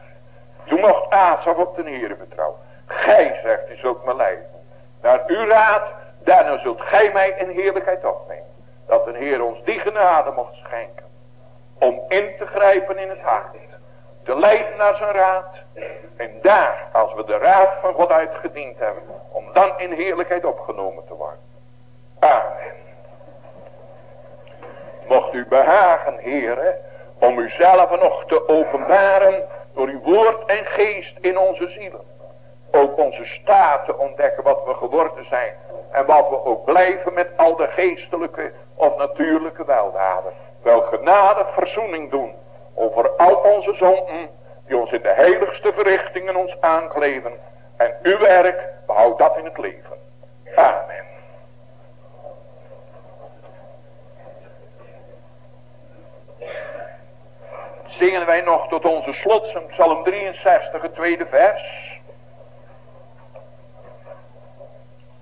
Toen mocht Asaf op de Heer vertrouwen. Gij, zegt, is ook mijn lijf. Naar uw raad, daarna zult gij mij in heerlijkheid opnemen. Dat de Heer ons die genade mocht schenken. Om in te grijpen in het hart. Te leiden naar zijn raad. En daar, als we de raad van God uitgediend hebben. Om dan in heerlijkheid opgenomen te worden. Amen. Mocht u behagen, heren, om uzelf nog te openbaren door uw woord en geest in onze zielen. Ook onze staat te ontdekken wat we geworden zijn. En wat we ook blijven met al de geestelijke of natuurlijke weldaden. Wel genade verzoening doen over al onze zonden die ons in de heiligste verrichtingen ons aankleven. En uw werk behoudt dat in het leven. Amen. Zingen wij nog tot onze slotsom psalm 63 het tweede vers.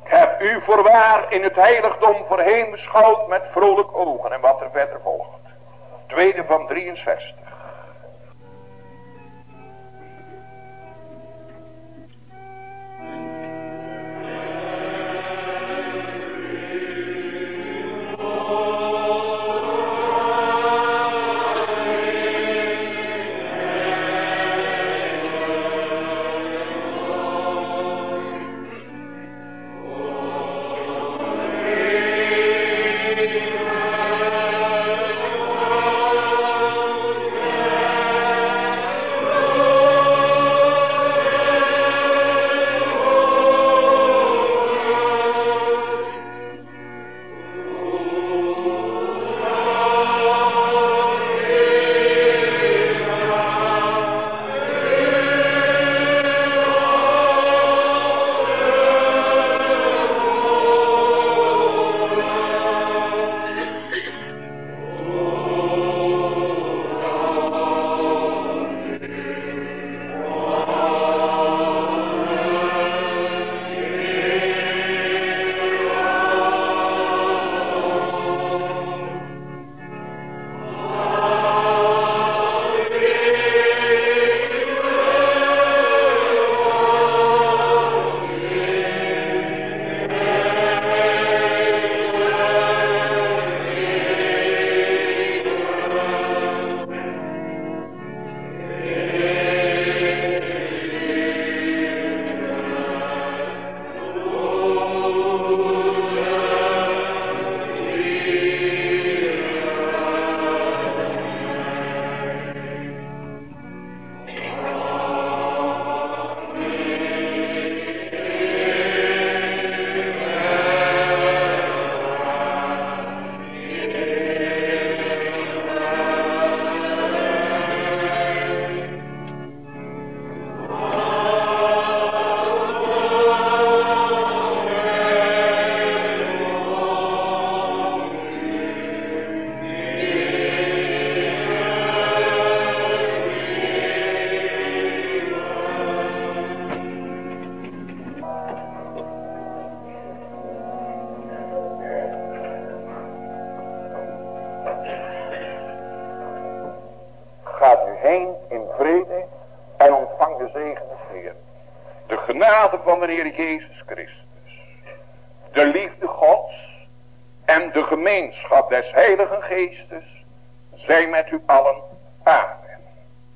Ik heb u voorwaar in het heiligdom voorheen beschouwd met vrolijk ogen. En wat er verder volgt. Tweede van 63. Van